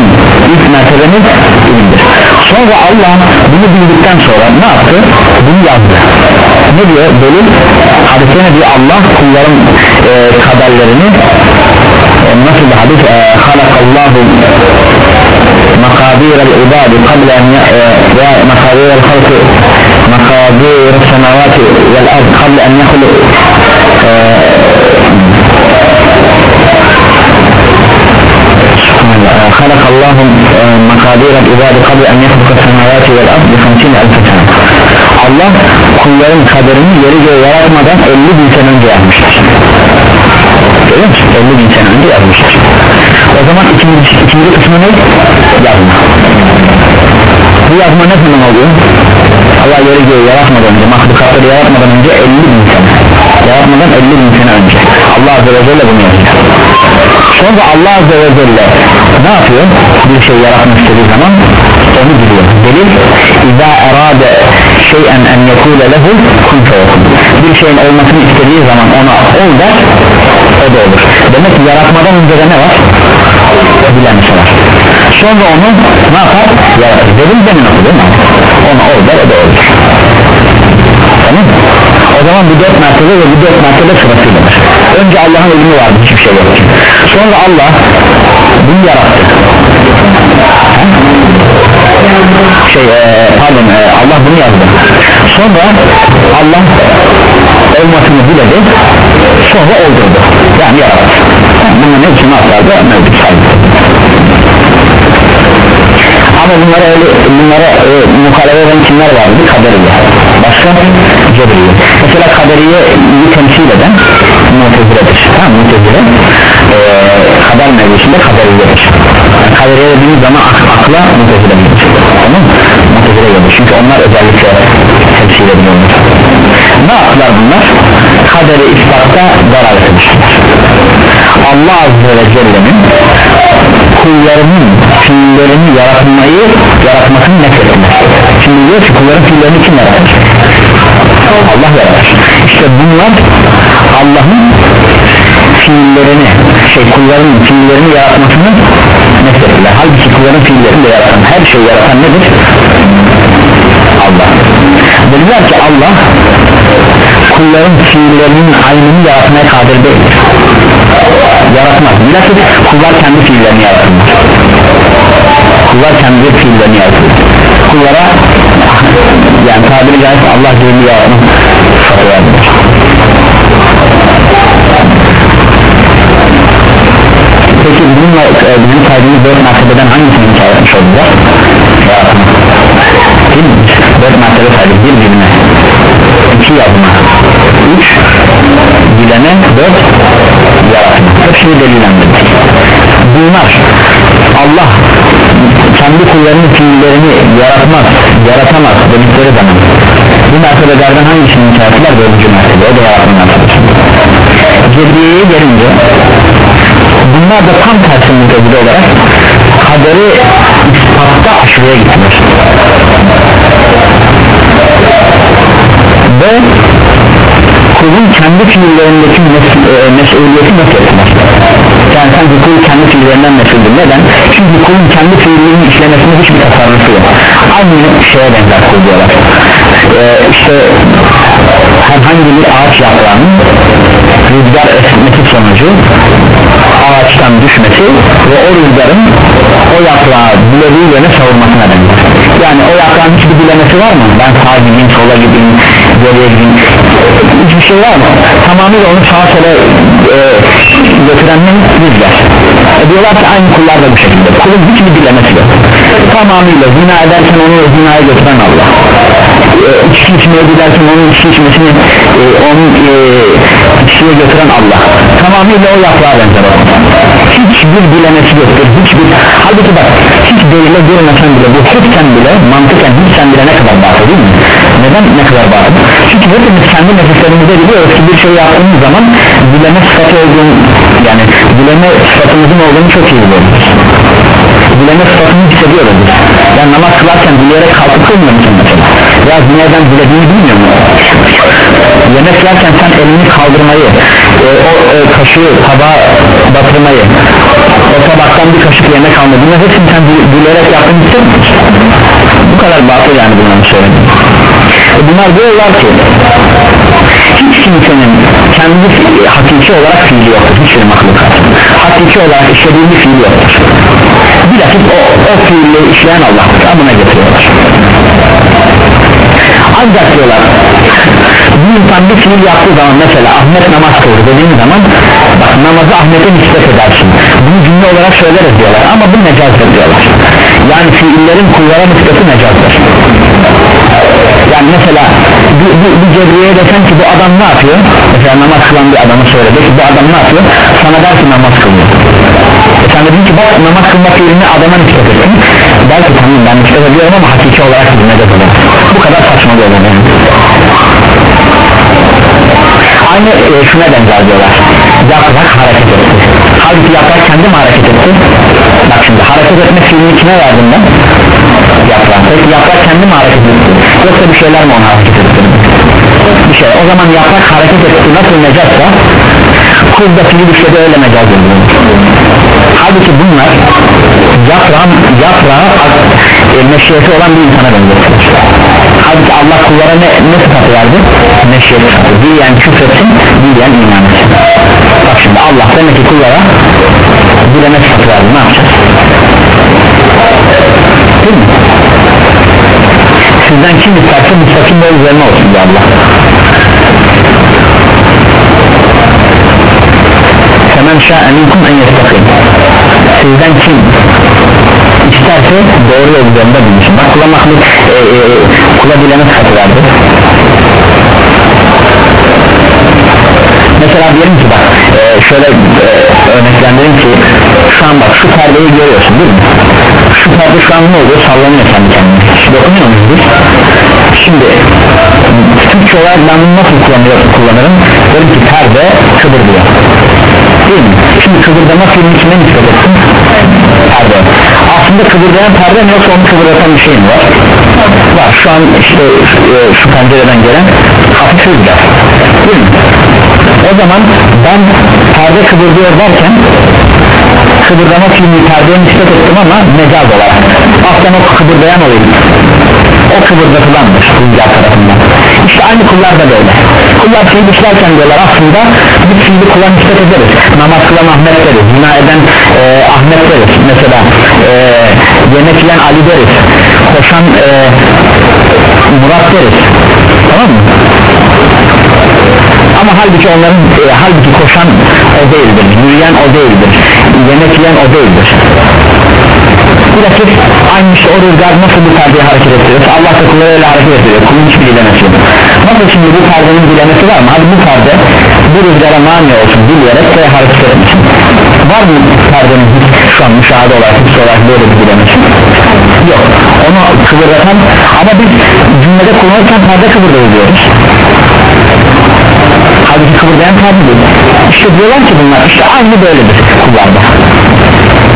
Speaker 1: mi? ilk mertebemiz ilimdir sonra Allah bunu bildikten sonra ne yaptı? bunu yazdı ne diyor? delil hadise ne diyor? Allah kulların e, kaderlerini نصب حديث آه، خلق الله مقادير العباد قبل أن آه، مقادير الخلق مقادير السماوات والأرض قبل أن يخلق. آه، خلق الله مقادير العباد قبل أن يخلق السماوات والأرض بخمسين ألف سنة. الله كل يوم yeri يرجع yaratmadan 50 bin sene Görüyor musun? 50 bin sene önce yazmıştır O zaman ikinci, ikinci kısmı ne? Yazma Bu yazma ne zaman oluyor? Allah yeri göğe yaratmadan önce mahlukatları yaratmadan önce 50 bin sene yaratmadan 50 bin sene önce Allah Azze ve Celle bunu yazıyor sonra Allah Azze ve Celle ne yapıyor bir şey yaratmak istediği zaman onu biliyor. Delil İza erade şeyen en yekule lehu kun bir şeyin olmasını istediği zaman ona ol der o da olur. Demek ki yaratmadan önce de ne var? Bilemesi var. Sonra onu ne yapar? Yaratır. Delil demin okudum ona ol der o da olur. Tamam. O zaman bu dört mertebe ve bu dört mertebe sırasıyladır önce Allah'ın ilmi vardı hiçbir şey yok sonra Allah bunu yarattı şey e, pardon e, Allah bunu yazdı. Sonra Allah olmasını diledi sonra oldurdu yani yarattı. Bunların hepsini atlarda mevcut saydı ama bunlara öyle bunlara e, mukalebe eden kimler vardı? Kaderiye. Başka? Ceberiye mesela kaderiye iyi temsil eden muteziledir. Tamam mutezile e, kader mevzusunda kaderiyedir. Kaderiye dediğimiz zaman ak akla mutezile gelir tamam mutezile gelir çünkü onlar özellikle temsil ediyorlar. Ne yaptılar bunlar? Kaderi ispatta dalalet etmişler. Allah Azze ve Celle'nin kullarının fiillerini yaratmayı yaratmasını nefrettiler şimdi diyor ki kulların fiillerini kim yaratır Allah yaratır işte bunlar Allah'ın fiillerini şey kulların fiillerini yaratmasını nefrettiler halbuki kulların fiillerini de yaratan her şeyi yaratan nedir? Allah. Dediler ki Allah kulların fiillerinin aynını yaratmaya kadir değildir. Yaratmaz. Bilakis kullar kendi fiillerini yaratırlar. Kullar kendi fiillerini yaratırlar. Kullara yani tabiri caizse Allah fiilini yaratma bununla e, bizim saydığımız dört mertebeden hangisini inşa etmiş değil mi? dört mertebe saydık bir bilme. İki yazma. Üç bilene dört yaratma hepsini delillendirdik. Bunlar Allah kendi kullarının fiillerini yaratmaz yaratamaz dedikleri zaman bu mertebelerden hangisini inşa ettiler? Dördüncü mertebe o da yaratma mertebesi Cebriye'ye gelince bunlar da tam tersi mutezile olarak kaderi ispatta aşırıya gittiler ve kulun kendi fiillerindeki mes- e, mesuliyeti nasıl etmez yani sanki kul kendi fiillerinden mesuldür neden? çünkü kulun kendi fiillerinin işlemesinde hiçbir tasarrufu yok. Aynı şeye benzer kul diyorlar ee, işte herhangi bir ağaç yaprağının rüzgar esmesi sonucu ağaçtan düşmesi ve o rüzgarın o yaprağı bilediği yöne savurmasına benzer yani o yaprağın hiçbir bilemesi var mı? ben sağa gideyim sola gideyim geriye gideyim hiçbir şey var mı? tamamıyla onu sağa sola e, götüren ne? rüzgar e diyorlar ki aynı kullar da bu şekilde kulun hiçbir dilemesi yok tamamıyla zina ederken onu zinaya götüren Allah e, içki içmeye giderken onun içki içmesini e, onun e, içkiye götüren Allah. Tamamıyla o yaprağa benzer o hiçbir bilemesi yoktur hiçbir. Halbuki bak hiç değile görmesen bile bu hepsen bile mantıken hiç sen bile ne kadar batıl değil mi? Neden ne kadar batıl çünkü hepimiz kendi nefislerimizde biliyoruz ki bir şey yaptığımız zaman bileme sıfatı olduğunu yani bileme sıfatımızın olduğunu çok iyi biliyoruz bileme sıfatını hissediyoruz biz yani namaz kılarken dileyerek kalkıp kılmıyor musun mesela? Ya nereden dilediğini bilmiyor mu yemek yerken sen elini kaldırmayı e, o e, kaşığı tabağa batırmayı o tabaktan bir kaşık yemek almayı bunlar hepsini sen dileyerek yaptığını hissediyor musun bu kadar batıl yani bunları söyledim e, bunlar diyorlar ki hiç kimsenin kendi fi- hakiki olarak fiili yoktur. Hiçbir mahlukat hakiki olarak işlediği bir yoktur bilakis o, o fiili işleyen Allah'tır. Amına getiriyorlar? Ancak diyorlar bir insan bir fiil yaptığı zaman mesela Ahmet namaz kıldı dediğin zaman bak namazı Ahmet'e nispet edersin. Bunu cümle olarak söyleriz diyorlar ama bu mecazdır diyorlar. Yani fiillerin kullara nispeti mecazdır. Yani mesela bir, bir, bir cebriye desen ki bu adam ne yapıyor? Mesela namaz kılan bir adamı söyledi ki bu adam ne yapıyor? Sana der ki namaz kılıyor e sen dedin ki bak namaz kılma fiilini adama nispet ettin der ki tamam ben nispet ediyorum ama hakiki olarak bir mecaz olur bu kadar saçma bir olay aynı e, şuna benzer diyorlar. Yaprak hareket etti. Halbuki yaprak kendi mi hareket etti? Bak şimdi hareket etme fiilini kime verdim ben yaprak peki yaprak kendi mi hareket etti? Yoksa bir şeyler mi onu hareket etti? Bir şey. O zaman yaprak hareket etti. Nasıl mecazsa kul da fiil işledi öyle mecaz ediyor halbuki bunlar yaprağın yaprağı e, meşiyeti olan bir insana benzetilir halbuki Allah kullara ne, ne sıfatı verdi? Meşiyet sıfatı. Diyen küfretsin diyen iman etsin. Bak şimdi Allah demek ki kullara dileme sıfatı verdi. Ne yapacağız? Değil mi? Sizden kim isterse müstakim yol üzerine olsun diyor Allah Femen şa'e minkum en yestakim Sizden kim isterse doğru yol üzerinde bulunsun Bak kula mahluk e, e, kula bilene sıfatı Mesela diyelim ki bak e, şöyle e, örneklendireyim ki şu an bak şu perdeyi görüyorsun değil mi? Şu perde şu an ne oluyor? Sallanıyor kendi kendine. Şimdi okunuyor muyuz biz? Şimdi Türkçe olarak ben bunu nasıl kullanıyorum, kullanırım? Derim ki perde kıvırıyor. Değil mi? Şimdi kıvırdama filmi kime nispet ettim? Perde. Aslında kıvırdayan perde mi yoksa onu kıvırdan bir şey mi var? Var. Şu an işte e, şu pencereden gelen hafif rüzgar. Değil mi? O zaman ben perde kıvırdıyor derken kıvırdama filmi perdeye nispet ettim ama mecaz olarak aslen o kıvırdayan olayım o kıvırdatılandır rüzgar tarafından. İşte aynı kullar da böyle. Kullar fiil işlerken diyorlar aslında bir fiili kula nispet ederiz. Namaz kılan Ahmet deriz zina eden e, Ahmet deriz. Mesela e, yemek yiyen Ali deriz. Koşan e, Murat deriz. Tamam mı? Ama halbuki onların e, halbuki koşan o değildir yürüyen o değildir yemek yiyen o değildir bilakis aynı işte o rüzgar nasıl bu perdeyi hareket ettiriyor Allah da kulları öyle hareket ettiriyor. Kulun hiçbir dilemesi yok nasıl şimdi bu perdenin dilemesi var mı? Hadi bu perde bu rüzgara mani olsun dileyerek de hareket etmesin. Var mı perdenin şu an müşahede olarak hiç olarak böyle bir dilemesi yok. Onu kıvıratan ama biz cümlede kullanırken perde kıvırıyor diyoruz. Halbuki kıvırdayan perde değil. İşte diyorlar ki bunlar işte aynı böyledir kullarda. bize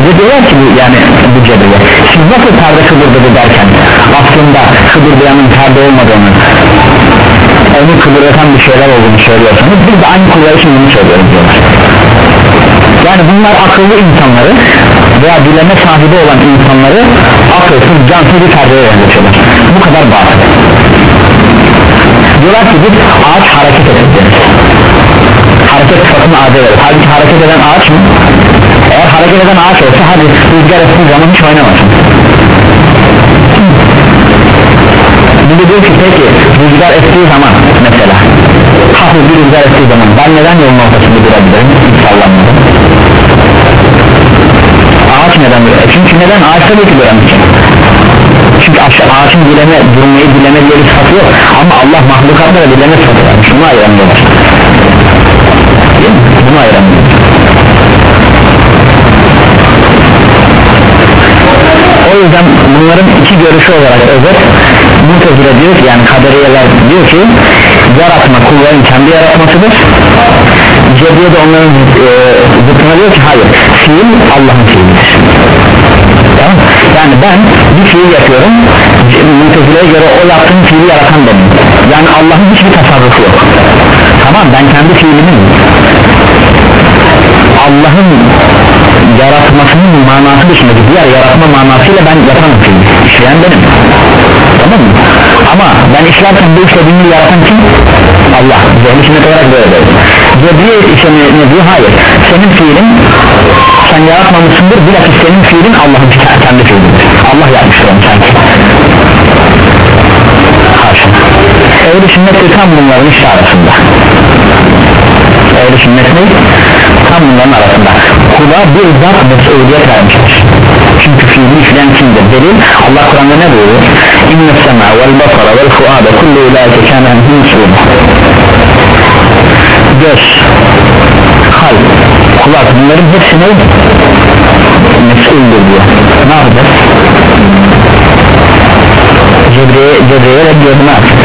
Speaker 1: diyorlar ki yani bu cebede siz nasıl perde kıvırdadı derken aslında kıvırdayanın perde olmadığını onu kıvıratan bir şeyler olduğunu söylüyorsanız biz de aynı kullar için bunu söylüyoruz diyorlar. Yani bunlar akıllı insanları veya bileme sahibi olan insanları akılsız cansız bir perdeye yönetiyorlar. Bu kadar batıl diyorlar ki biz ağaç hareket etti hareket sıfatını ağaca verir halbuki hareket eden ağaç mı? Eğer hareket eden ağaç olsa hadi rüzgar ettiği zaman hiç oynamasın. De diyor ki peki rüzgar ettiği zaman mesela hafif bir rüzgar ettiği zaman ben neden yolun ortasında durabilirim? Hiç sallanmadım. Ağaç neden duruyor? E çünkü neden? Ağaç tabii ki duramıyor çünkü aşağı ağaçın dileme durmayı dileme diye bir sıfatı yok. Ama Allah mahlukatla da dileme sıfatı var bunu ayıramıyorlar. Bunu ayıramıyorlar yüzden bunların iki görüşü olarak özet Mutezile diyor ki yani kaderiyeler diyor ki yaratma kulların kendi yaratmasıdır. Cebriye de onların e, zıttına diyor ki hayır fiil Allah'ın fiilidir. Tamam? Yani ben bir fiil yapıyorum Mutezile'ye göre o yaptığım fiili yaratan benim. Yani Allah'ın hiçbir tasarrufu yok. Tamam ben kendi fiilimin Allah'ın yaratmasının manası dışındaki diğer yaratma manasıyla ben yapan fiil işleyen benim. Tamam mı? ama ben işlerken bu işlediğimi yaratan kim? Allah. Zehni sünnet olarak böyle böyle Cebriye ise ne, ne diyor? hayır. Senin fiilin sen yaratmamışsındır bilakis senin fiilin Allah'ın kendi fiilidir Allah yapmıştır onu sanki. Haşa. Ehli sünnet tam bunların işte arasında ehli sünnet ne? tam bunların arasında. Kula bir zat mesuliyet vermiştir çünkü fiili işleyen kimdir delil Allah Kur'an'da ne buyuruyor? İnne sema vel basara vel fuada kullu ilaike kâne enhü mesulü göz kalp kulak bunların hepsi ne? mesuldür diyor. Ne yapacağız? Cebriye, Cebriye reddiyordum artık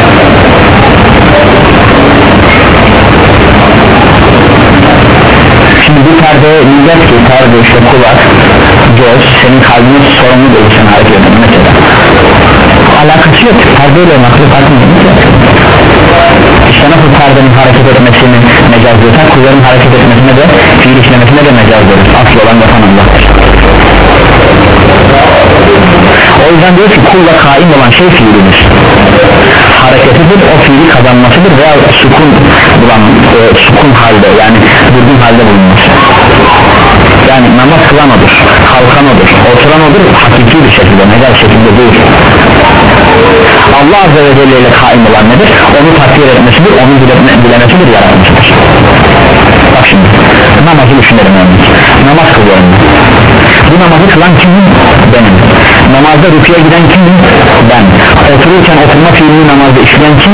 Speaker 1: Şimdi bir perde diyeceğiz ki perde işte kulak, göz, senin kalbinin sorumlu değil sen hareket edin mesela. Alakası yok perdeyle mahluk hareket İşte nasıl perdenin hareket etmesini mecaz diyorsak kulların hareket etmesine de fiil işlemesine de mecaz diyoruz. Asıl olan yapan Allah'tır. O yüzden diyor ki kulla kaim olan şey fiilidir hareketidir o fiili kazanmasıdır veya sukun bulan e, sukun halde yani durgun halde bulunması. Yani namaz kılan odur kalkan odur oturan odur hakiki bir şekilde mecaz şekilde değil. Allah Azze ve Celle ile kaim olan nedir? Onu takdir etmesidir onu dileme, dilemesidir yaratmasıdır. Bak şimdi namazı düşünelim örnek namaz kılıyorum. Bu namazı kılan kimim? Benim namazda rüküye giden kimim ben. Otururken oturma fiilini namazda işleyen kim?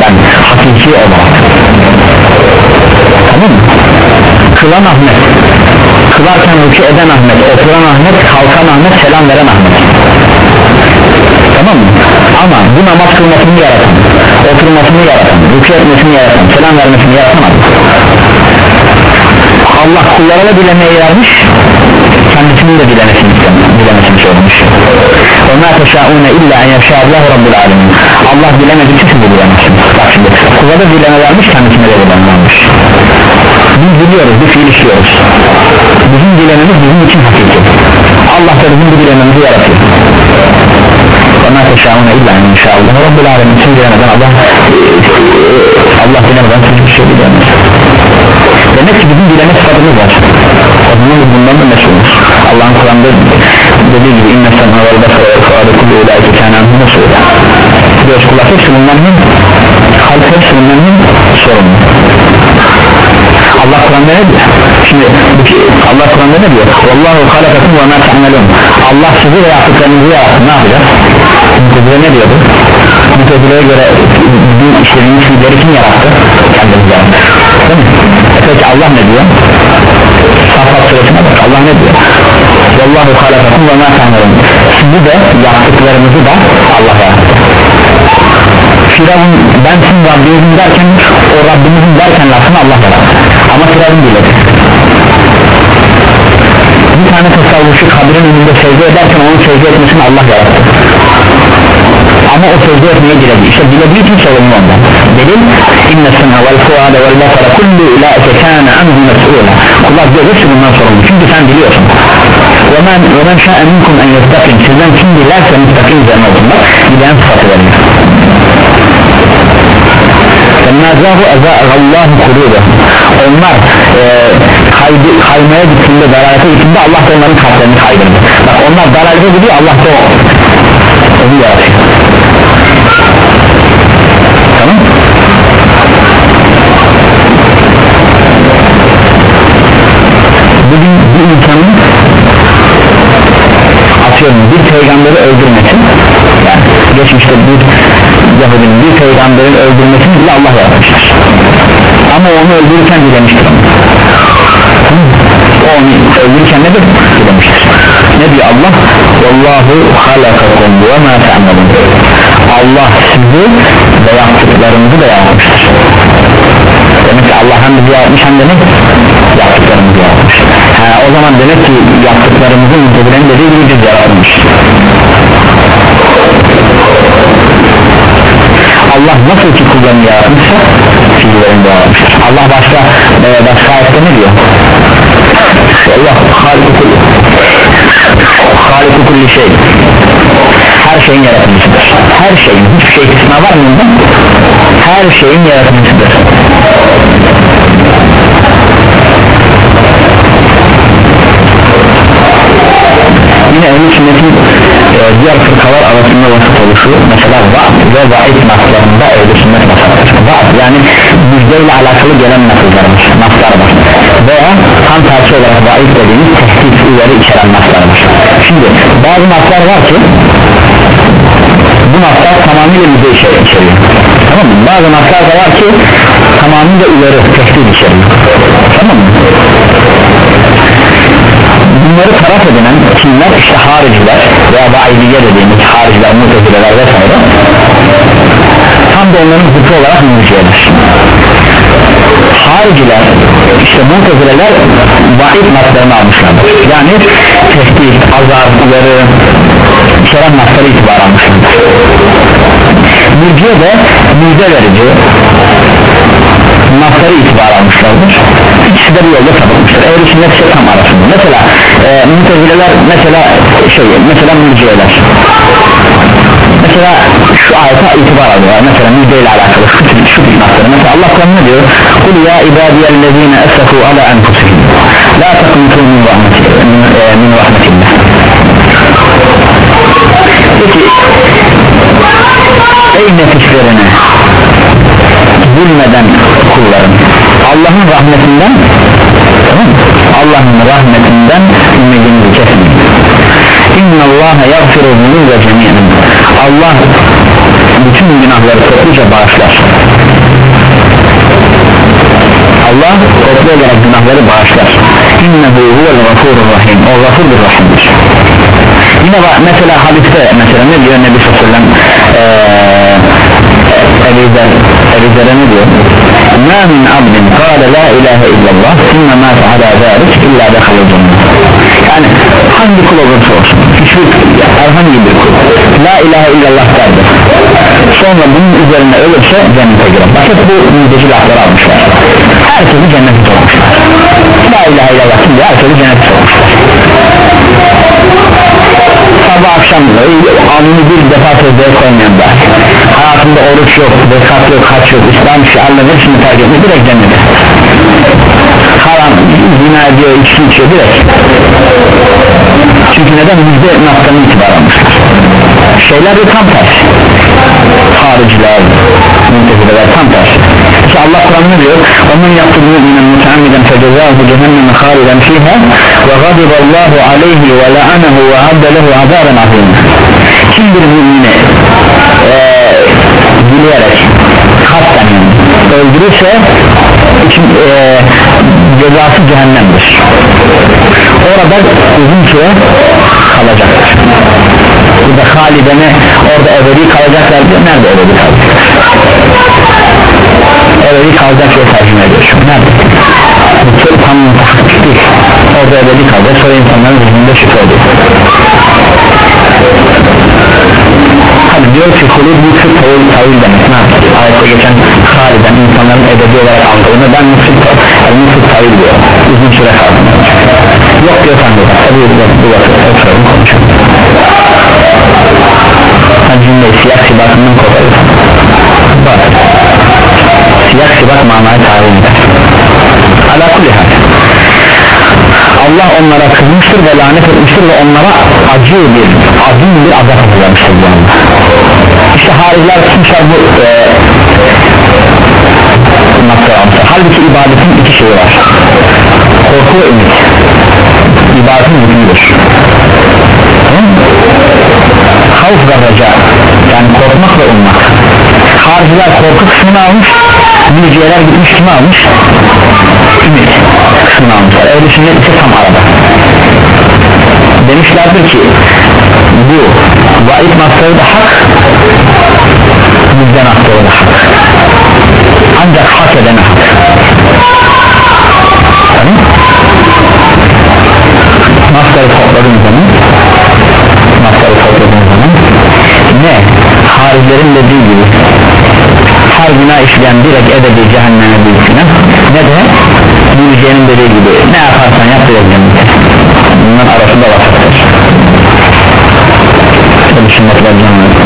Speaker 1: Ben. Hakiki olarak tamam mı? Kılan Ahmet. Kılarken rükü eden Ahmet oturan Ahmet kalkan Ahmet selam veren Ahmet. Tamam ama bu namaz kılmasını yaratan oturmasını yaratan rükü etmesini yaratan selam vermesini yaratan Allah kullara da dilemeyi vermiş kendisinin de dilemesini dilemesini söylemiş وَمَا تَشَاءُونَ اِلَّا اَنْ يَشَاءَ اللّٰهُ رَبُّ الْعَالَمِينَ Allah dilemedikçe siz de dilemezsiniz bak şimdi kula da dileme vermiş kendisine de dileme vermiş biz biliyoruz bir fiil işliyoruz bizim dilememiz bizim için hakiki Allah da bizim bu dilememizi yaratıyor وَمَا تَشَاءُونَ اِلَّا اَنْ يَشَاءَ اللّٰهُ رَبُّ الْعَالَمِينَ siz dilemeden Allah Allah dilemeden siz bir şey dilemez demek ki bizim dileme sıfatımız var o zaman bundan da mesulüz Allah'ın Kur'an'da dediği gibi inne sen havel basara ve fuade kullu ilaike kânen hü mesulü göz kulak hepsi bunların kalp hepsi bunların sorumlu Allah Kur'an'da ne diyor? Şimdi Allah Kur'an'da ne diyor? Wallahu halakakum ve ma ta'melun. Allah sizi ve yaptıklarınızı yarattı. Ne yapacağız? Mütezile ne diyordu? Mütezile'ye göre bu işlediğimiz fiilleri kim yarattı? Kendimiz yarattı. Değil mi? Peki Allah ne diyor? Safat suresine bak Allah ne diyor? Wallahu halakakum ve ma ta'melun. Sizi de yaptıklarınızı da Allah yarattı. Firavun ben sizin Rabbinizim derken o Rabbinizim derken lafını Allah yarattı ama Firavun diledi bir tane tasavvufçu kabrin önünde secde ederken onun secde etmesini Allah yarattı. Ama o secde etmeye diledi işte dilediği için sorumlu ondan. Delil inne sena vel fuade vel basara kullu ilaike kâne anhu mes'ûla kulak göz hepsi bundan sorumlu. Çünkü sen biliyorsun وَمَنْ وَمَنْ شَاءَ مِنْكُمْ اَنْ يَسْتَقِمْ sizden kim dilerse müstakim üzerine olsun bak dileyen sıfatı veriyor فَمَّازَاهُ اَزَاءَ اللّٰهُ قُلُوبَ onlar e, kaydı, kaymaya gittiğinde dalalete gittiğinde Allah da onların kalplerini kaydırdı bak onlar dalalete gidiyor Allah da o peygamberin öldürmesini bile Allah yapmıştır. Ama onu öldürürken dilemiştir onu öldürürken ne dilemiştir ne diyor Allah? Allahu halakakum ve ma ta'malun. Allah sizi ve yaptıklarınızı da yapmıştır. Demek ki Allah hem bizi yapmış hem de ne? Yaptıklarımızı yapmış. Ha, o zaman demek ki yaptıklarımızın mütebilen dediği gibi biz yaratmış Allah nasıl ki kullarını yaratmışsa fiillerini de Allah başka e, başka ayette ne diyor? Allah haliku haliku kulli şey. Her şeyin yaratıcısıdır her şeyin hiçbir şey istisna var mı her şeyin yaratıcısıdır diğer fırkalar arasında vasıf oluşu mesela vaat ve vaid naslarında ehl sünnet naslardır vaat yani müjdeyle alakalı gelen naslardır naslar var. Veya tam tersi olarak vaid dediğimiz tehdit uyarı içeren naslardır şimdi bazı naslar var ki bu naslar tamamıyla müjde içeriyor. Tamam mı? bazı naslar da var ki tamamıyla uyarı tehdit içeriyor. Tamam mı? Bunları taraf edinen kimler? İşte hariciler veya vaidiyye dediğimiz hariciler, mutezileler vesaire. Tam da onların zıttı olarak mürciyeler hariciler işte mutezileler vaid naslarını almışlardır. Yani tehdit, azar, uyarı içeren nasları itibar almışlardır. Mürciye de müjde verici nasları itibar almışlardır bir yolda sapıtmıştır ehl sünnet ise tam arasında. Mesela e, mütezileler mesela şey mesela mürciyeler. Mesela şu ayete itibar alıyorlar. Mesela müjde ile alakalı şu tip şu tip nasları mesela Allah Kur'an ne diyor? Kul ya ibadiyellezine esafu ala enfusihim la takuntu min rahmetillah rahmetillah peki ey nefislerine zulmeden kulların Allah'ın rahmetinden Allah'ın rahmetinden ümidinizi kesmeyin. İnnallâhe yagfiru zunûbe cemiyen Allah bütün günahları topluca bağışlar. Allah toplu olarak günahları bağışlar. İnnehu huvel gafurur rahim. O gafurdur rahimdir yine mesela hadiste mesela ne diyor? Nebi sallallahu ve Zer Ebu Zer'e ne diyor ma min abdin kâle la ilahe illallah sümme mâ fe'alâ zârik illa dekhalul cennet yani hangi kul olursa olsun hiçbir herhangi bir kul la ilahe illallah derdir sonra bunun üzerine ölürse cennete girer bakın bu müjdeci lafları almışlar herkesi cennete sokmuşlar la ilahe illallah şimdi herkesi cennete sokmuşlar sabah akşam alnını bir defa sözlüğe koymayan da. Hayatında oruç yok, zekat yok, haç yok, İslam şiarların hepsini terk etme direkt cennete. Haram, zina ediyor, içki içiyor direkt. Çünkü neden? Müjde noktanı itibar almışlar şeyler de tam tersi hariciler mütezileler tam tersi. Ki Allah Kur'an'ı diyor? onun yaptığı müminen muteammiden fecezâhu cehenneme haliden fîhâ ve gadiballâhu aleyhi ve la'anehu ve addelehu azâben azîm kim bir mümine ee, gülüyerek hatta öldürürse için, e, cezası cehennemdir. Orada uzun süre kalacaktır burada halidene orada ebedi kalacaklar diyor. Nerede ebedi kalacak? Ebedi kalacak diye tercüme ediyor. Şu nerede? Çok tam değil. Orada ebedi kalacak. Sonra insanların zihninde şüphe oluyor Hadi diyor ki hulud bu tür tavil, tavil demek. Ne yapar? Ayette geçen haliden insanların ebedi olarak aldığını ben mısır, yani mısır tavil diyor. Uzun süre kaldım yok diyor diyor tabi bu vakit oturalım konuşalım sen cümleyi siyah sibakından koparır bak. Siyah sibak manayı tayin eder. Ala kulli hal. Allah onlara kızmıştır ve lanet etmiştir ve onlara acı bir azim bir azap hazırlamıştır bu anda. İşte hariciler tutmuşlar bu e, noktalar halbuki ibadetin iki şeyi var. Korku ve ümit. İbadetin bütünüdür havf ve reca. Yani korkmak ve ummak. Hariciler almış mürciyeler gitmiş kimi almış. Ümit kısmını almışlar ehl sünnet ise tam arada. Demişlerdir ki bu vaid noktaları da hak müjde noktaları da hak. Ancak hak edene hak. Tamam? Masları topladığın zaman Haricilerin dediği gibi Her günah işleyen direkt ebedi cehenneme büyük günah Ne de Mürciyenin dediği gibi Ne yaparsan yap direkt cennete. Bunların arasında vasattır sünnetler cennete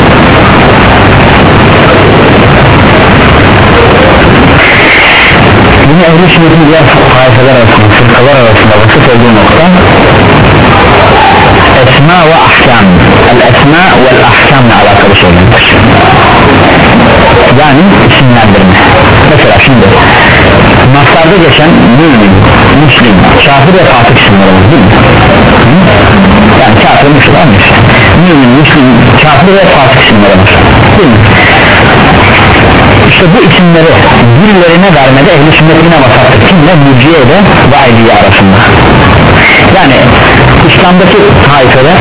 Speaker 1: Yine ehli sünnetin diğer haifeler arasında, fırkalar arasında vakıf olduğu nokta Esma ve ahkam. El esma ve ahkam ile alakalı şeylerdir Yani isimlendirme. Mesela şimdi Naslarda geçen mümin, müslim, kafir ve fasık isimleri olur değil mi? Yani kafir müslüman müslim Mümin, müslim, kafir ve fasık isimleri var. Değil mi? İşte bu isimleri birilerine vermede ehli sünnet yine vasattır kimle? Mürciye ile vaidiye arasında yani İslam'daki taifeler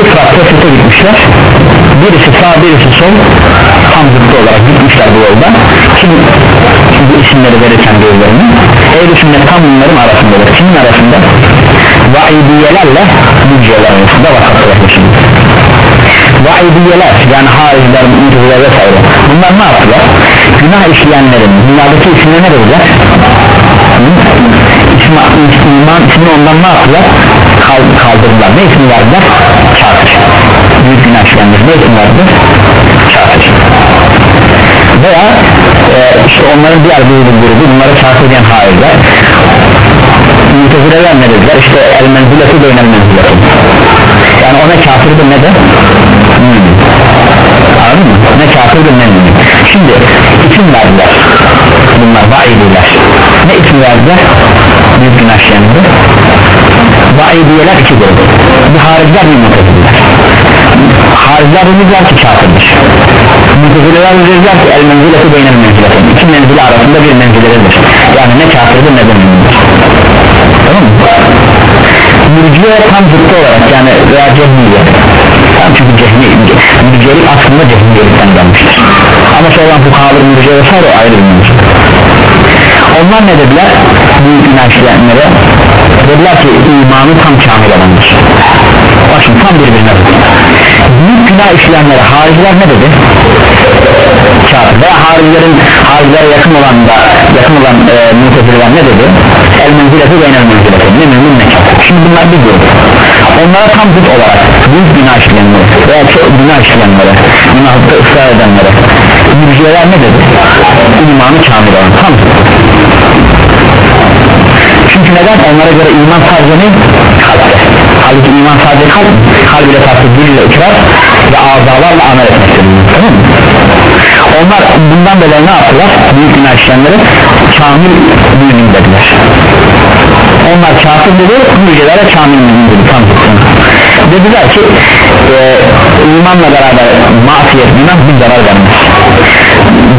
Speaker 1: ifrat tefrite gitmişler. Birisi sağ birisi sol. Tam zıttı olarak gitmişler bu yolda. Kim bu isimleri verirken birbirlerine ehl sünnet tam bunların arasındadır. Kimin arasında? Vaidiyelerle mürciyeler arasında ehli sünnet vaidiyeler yani hariciler, müntüzüler vesaire. Bunlar ne yaptılar? günah işleyenlerin dünyadaki isimleri ne iman ismini ondan ne yaptılar? kaldırdılar ne ismi verdiler? kafir büyük günah işleyenler ne ismi verdiler? kafir veya e, işte onların diğer bir grubu bunları kafir diyen hariciler mütezileler ne dediler? işte el menzileti beynel menzileti yani ona kafirdir ne de mümin anladın mı? ne kafirdir ne mümin şimdi isim verdiler bunlar vaidiler ne isim verdiler? büyük günah işleyenleri vaidiyeler iki grup bir hariciler bir muteziler hariciler dediler ki kafirdir. Mutezileler dediler ki el menzileti beynel menzileti iki menzile arasında bir menziledir yani ne kafirdir ne de mümindir. Tamam mı? mürciye tam zıttı olarak yani veya cehmiye. Tam çünkü cehmi mürciyelik aslında cehmiyelikten gelmiştir. Ama sonradan fukahalar mürciye vesaire ayrı bir mevzu onlar ne dediler? Büyük günah işleyenlere dediler ki imanı tam kamil olandır. Bakın tam birbirine büyük günah işleyenlere hariciler ne dedi kafir. Veya haricilerin haricilere yakın olan da yakın olan e, mutezileler ne dedi? El menzileti ve enel menzileti ne mümin ne kafir şimdi bunlar bir grup. Onlara tam zıt olarak büyük günah işleyenlere veya çok günah işleyenlere günahlıkta ısrar edenlere mürciyeler ne dedi? İmanı kamil olan tam zıt. Çünkü neden? Onlara göre iman sadece ne? kalpte. Halbuki iman sadece kalp kalb ile tatlı dil ile ikrar ve azalarla amel etmektir. Tamam mı? Onlar bundan dolayı ne yaptılar? büyük günah işleyenleri kamil mümin dediler. Onlar kafir dedi müjdelere kamil mümin dedi. Tam dediler ki e, imanla beraber masiyet günah bir zarar vermez.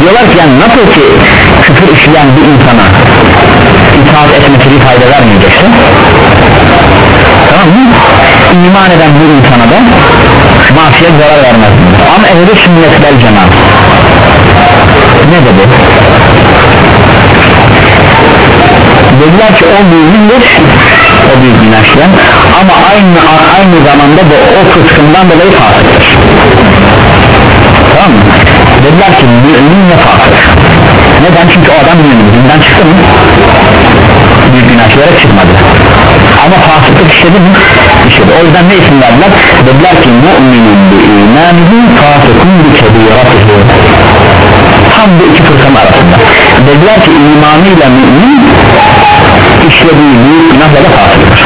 Speaker 1: Diyorlar ki yani nasıl ki küfür işleyen bir insana itaat etmesi bir fayda vermeyecekse tamam mı? iman eden bir insana da masiyet zarar vermez. Ama ehli sünnetler cenab ne dedi? dediler ki o mümindir o büyük günahşiyen ama aynı aynı zamanda da o fıskından dolayı fasıktır tamam mı? dediler ki mümin ve fasık neden çünkü o adam mümin dinden çıktı mı? Büyük günahçılara çıkmadı ama fasıklık işledi mi? işledi. O yüzden ne isim verdiler? dediler ki mu'minun bi imanihi fasıkun bi kebiratihi. Tam bu iki fırkanın arasında. Dediler ki imanıyla mümin işlediği büyük günahla da fasıktır.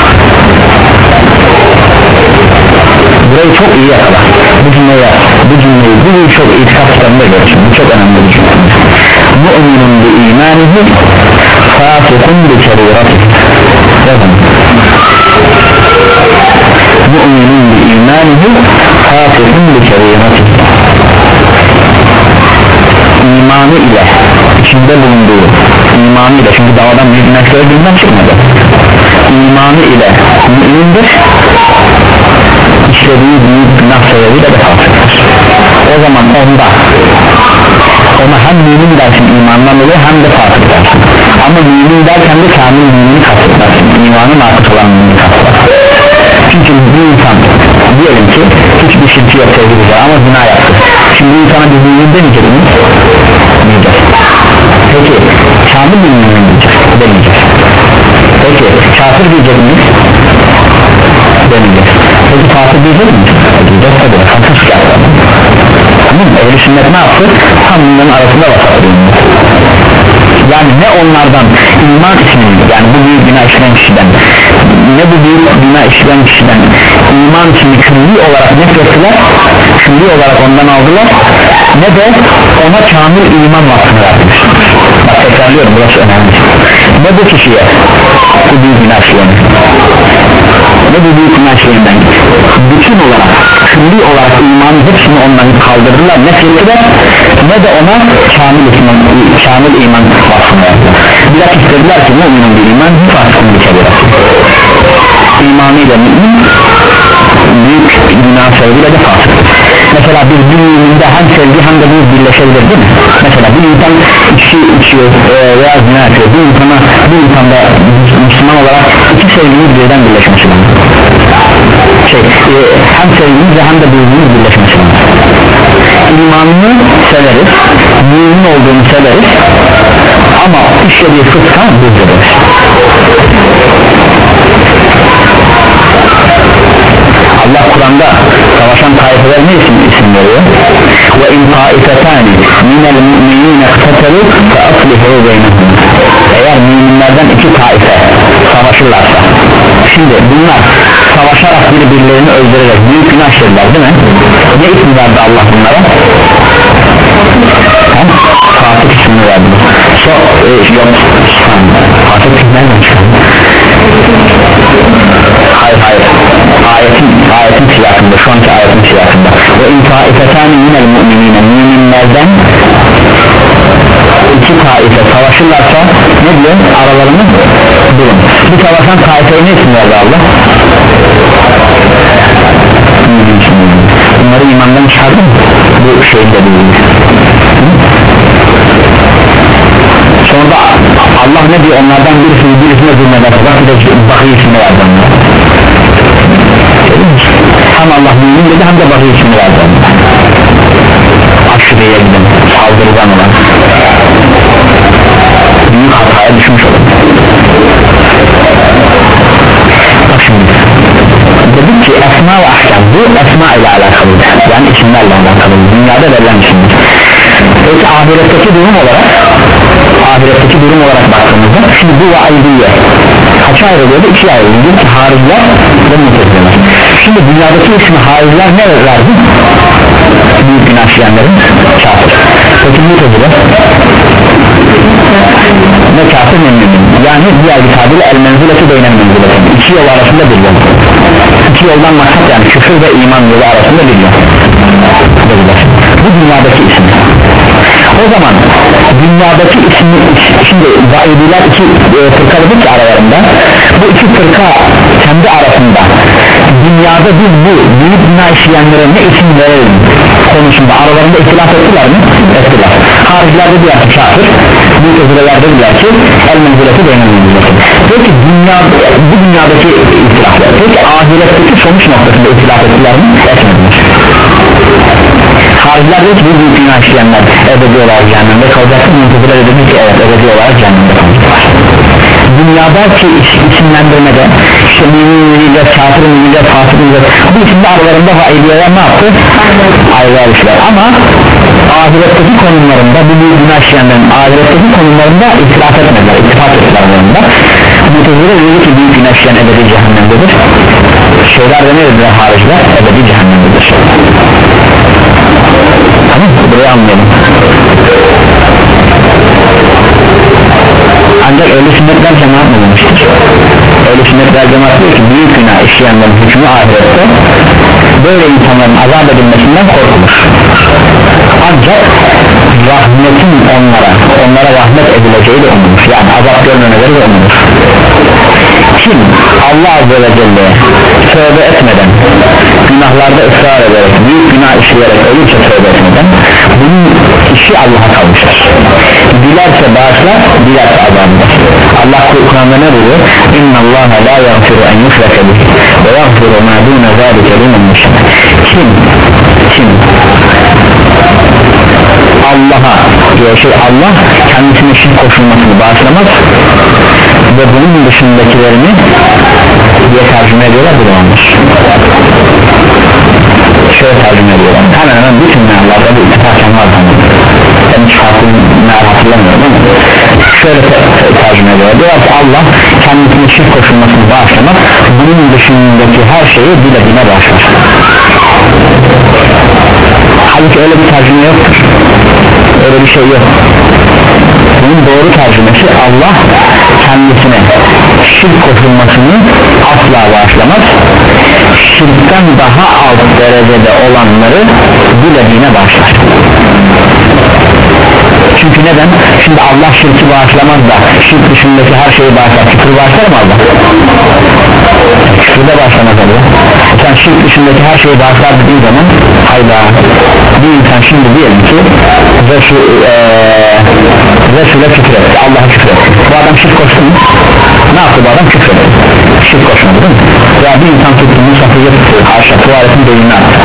Speaker 1: Burayı çok iyi yakala bu cümleyi bu cümleyi bu çok itikat kitabında görürsün bu çok önemli bir cümle. Mu'minun bi imanihi fasikun bi keriratihi yazın mu'minun bi imanihi fasikun bi keriratihi iman ile içinde bulunduğu imanı ile çünkü davadan şöyle günden çıkmadı. İmanı ile mümindir. İşlediği büyük günah sebebiyle de fasıktır o zaman onda ona hem mümin dersin imandan dolayı hem de fasık dersin. Ama mümin derken de kamil mümini kastedersin imanı nakıs olan mümini kastedersin çünkü bir insan diyelim ki hiçbir şirki yok sevgili ama zina yaptı. Şimdi insana biz mümin demeyecek miyiz? demeyeceğiz peki kamil bir mümin demeyeceğiz peki kafir diyecek miyiz? demeyeceğiz peki fasık diyecek miyiz? diyeceğiz tabi fasık yaptı tamam mı? Ehli sünnet ne yaptı? tam bunların arasında vasat yani ne onlardan iman ismini yani bu büyük günah işleyen kişiden ne bu büyük günah işleyen kişiden iman ismini külli olarak nefrettiler külli olarak ondan aldılar. Ne de ona kamil iman vasfını verdiler. Bak tekrarlıyorum burası önemli. Ne bu kişiye bu büyük günah işleyen ne bu büyük günah işleyenden bütün olarak külli olarak imanın hepsini ondan kaldırdılar. Nefrettiler ne de ona kamil iman, kamil iman vasfını verdiler bilakis dediler ki müminin bir iman bir bir kere imanıyla mümin büyük günah sebebiyle de fasıktır mesela bir bir müminde hem sevgi hem de bu birleşebilir değil mi? mesela bir insan içki içiyor e, veya zina yapıyor. Bir insana bir insanda Müslüman olarak iki sevgimiz birden birleşmesi lazım şey, e, hem sevgimiz ve hem de duyduğumuz birleşmesi imanını severiz mümin olduğunu severiz ama işlediği fıska buzdurur Allah Kur'an'da savaşan taifeler ne isim, isim veriyor? ve in taifetani minel mu'minine iktetalu fe aslihu beynehum eğer müminlerden iki taife savaşırlarsa şimdi bunlar savaşarak birbirlerini öldürerek büyük günah işlediler değil mi? Ne isim verdi Allah bunlara? Fatih ismini verdi. So, e, yok Fatih isminden çıkan? Hayır hayır. Ayetin ayetin siyasında şu anki ayetin siyasında. Ve intaifetani minel mu'minine müminlerden iki taife savaşırlarsa ne diyor? Aralarını bulun. Bu savaşan taifeye ne isim verdi Allah? Bunları imandan çıkardı bu şeyin de değil sonra da Allah ne diyor? Onlardan birisini birisine zulmederse bak bir de bakı verdi onlara. Hem Allah mümin dedi hem de bakı ismini verdi onlara. Aşırıya gidin saldırıdan olan. Büyük hataya düşmüş olur bak şimdi dedik ki esma ve ahkam bu esma ile alakalı. Yani isimlerle alakalı. Dünyada verilen isimler. Peki ahiretteki durum olarak ahiretteki durum olarak baktığımızda şimdi bu ve aydiye kaça ayrılıyordu? iki ayrılıyordu. Ki hariciler ve mutezileler şimdi dünyadaki ismi hariciler ne verdi? büyük günah işleyenlerin kafir peki muteziler ne ne mümin. Yani diğer bir tabirle el menzileti beynel menzileti. İki yol arasında bir yol. İki yoldan maksat yani küfür ve iman yolu arasında bir yol. Bu dünyadaki isim. O zaman dünyadaki ismi şimdi vaidiler iki e, fırkalıdır ki aralarında. Bu iki fırka kendi arasında dünyada biz bu büyük günah işleyenlere ne isim verelim konusunda aralarında ihtilaf ettiler mi? ettiler. Hariciler dediler ki kafir bu özileler dediler ki el menzileti beynel menzileti peki dünya, bu dünyadaki ihtilaflar peki ahiretteki sonuç noktasında ihtilaf ettiler mi? etmediler. Hariciler dedi ki bu büyük günah işleyenler ebedi olarak cehennemde kalacaktır münteziler dedi ki evet ebedi olarak cehennemde kalacaklar dünyadaki isimlendirmede işte mümin müminler, kafir müminler, fasık müminler bu isimde aralarında vaidiyyeler ne yaptı? ayrılar işler ama ahiretteki konumlarında bu büyük günah işleyenlerin ahiretteki konumlarında itiraf etmediler ittifak ettiler onlarında. Mütezile dedi ki büyük günah işleyen ebedi cehennemdedir. Şeyler de ne dediler hariciler ebedi cehennemdedir. Tamam burayı anlayalım ancak öyle sünnetler cemaat mı demiştir öyle sünnetler cemaat diyor ki büyük günah işleyenlerin hükmü ahirette böyle insanların azap edilmesinden korkulur. Ancak rahmetin onlara onlara rahmet edileceği de umulur yani azap görmemeleri de umulur kim Allah Azze ve Celle tövbe etmeden günahlarda ısrar ederek büyük günah işleyerek ölürse tövbe etmeden bunun işi Allah'a kalmıştır dilerse bağışlar dilerse azabıdır Allah Kur'an'da ne buyuruyor? İnna Allah la yaghfiru en yushraka bih ve yaghfiru ma dune zalike limen kim kim Allah'a diyor şey Allah kendisine şirk koşulmasını bağışlamaz ve bunun dışındakilerini diye tercüme ediyorlar bu olmuş. Şöyle tercüme ediyorlar. Hemen hemen bütün meallarda bu ittifakın var ben hiç farklı hatırlamıyorum ama şöyle te tercüme ediyorlar diyorlar ki Allah kendisine şirk koşulmasını bağışlamaz bunun dışındaki her şeyi dile dile bağışlar. Halbuki öyle bir tercüme yoktur öyle bir şey yok. Bunun doğru tercümesi Allah kendisine şirk koşulmasını asla bağışlamaz. Şirkten daha alt derecede olanları dilediğine bağışlar çünkü neden? Şimdi Allah şirki bağışlamaz da şirk dışındaki her şeyi bağışlar küfür bağışlar mı Allah? küfür de bağışlamaz Allah sen şirk dışındaki her şeyi bağışlar dediğin zaman hayda bir insan şimdi diyelim ki Resul, ee, Resul'e küfür etti Allah'a küfür etti bu adam şirk koştu mu? ne yaptı bu adam küfür etti şirk koşmadı değil mi? ya bir insan tuttu Musafir'e tuttu haşa tuvaletin beynine attı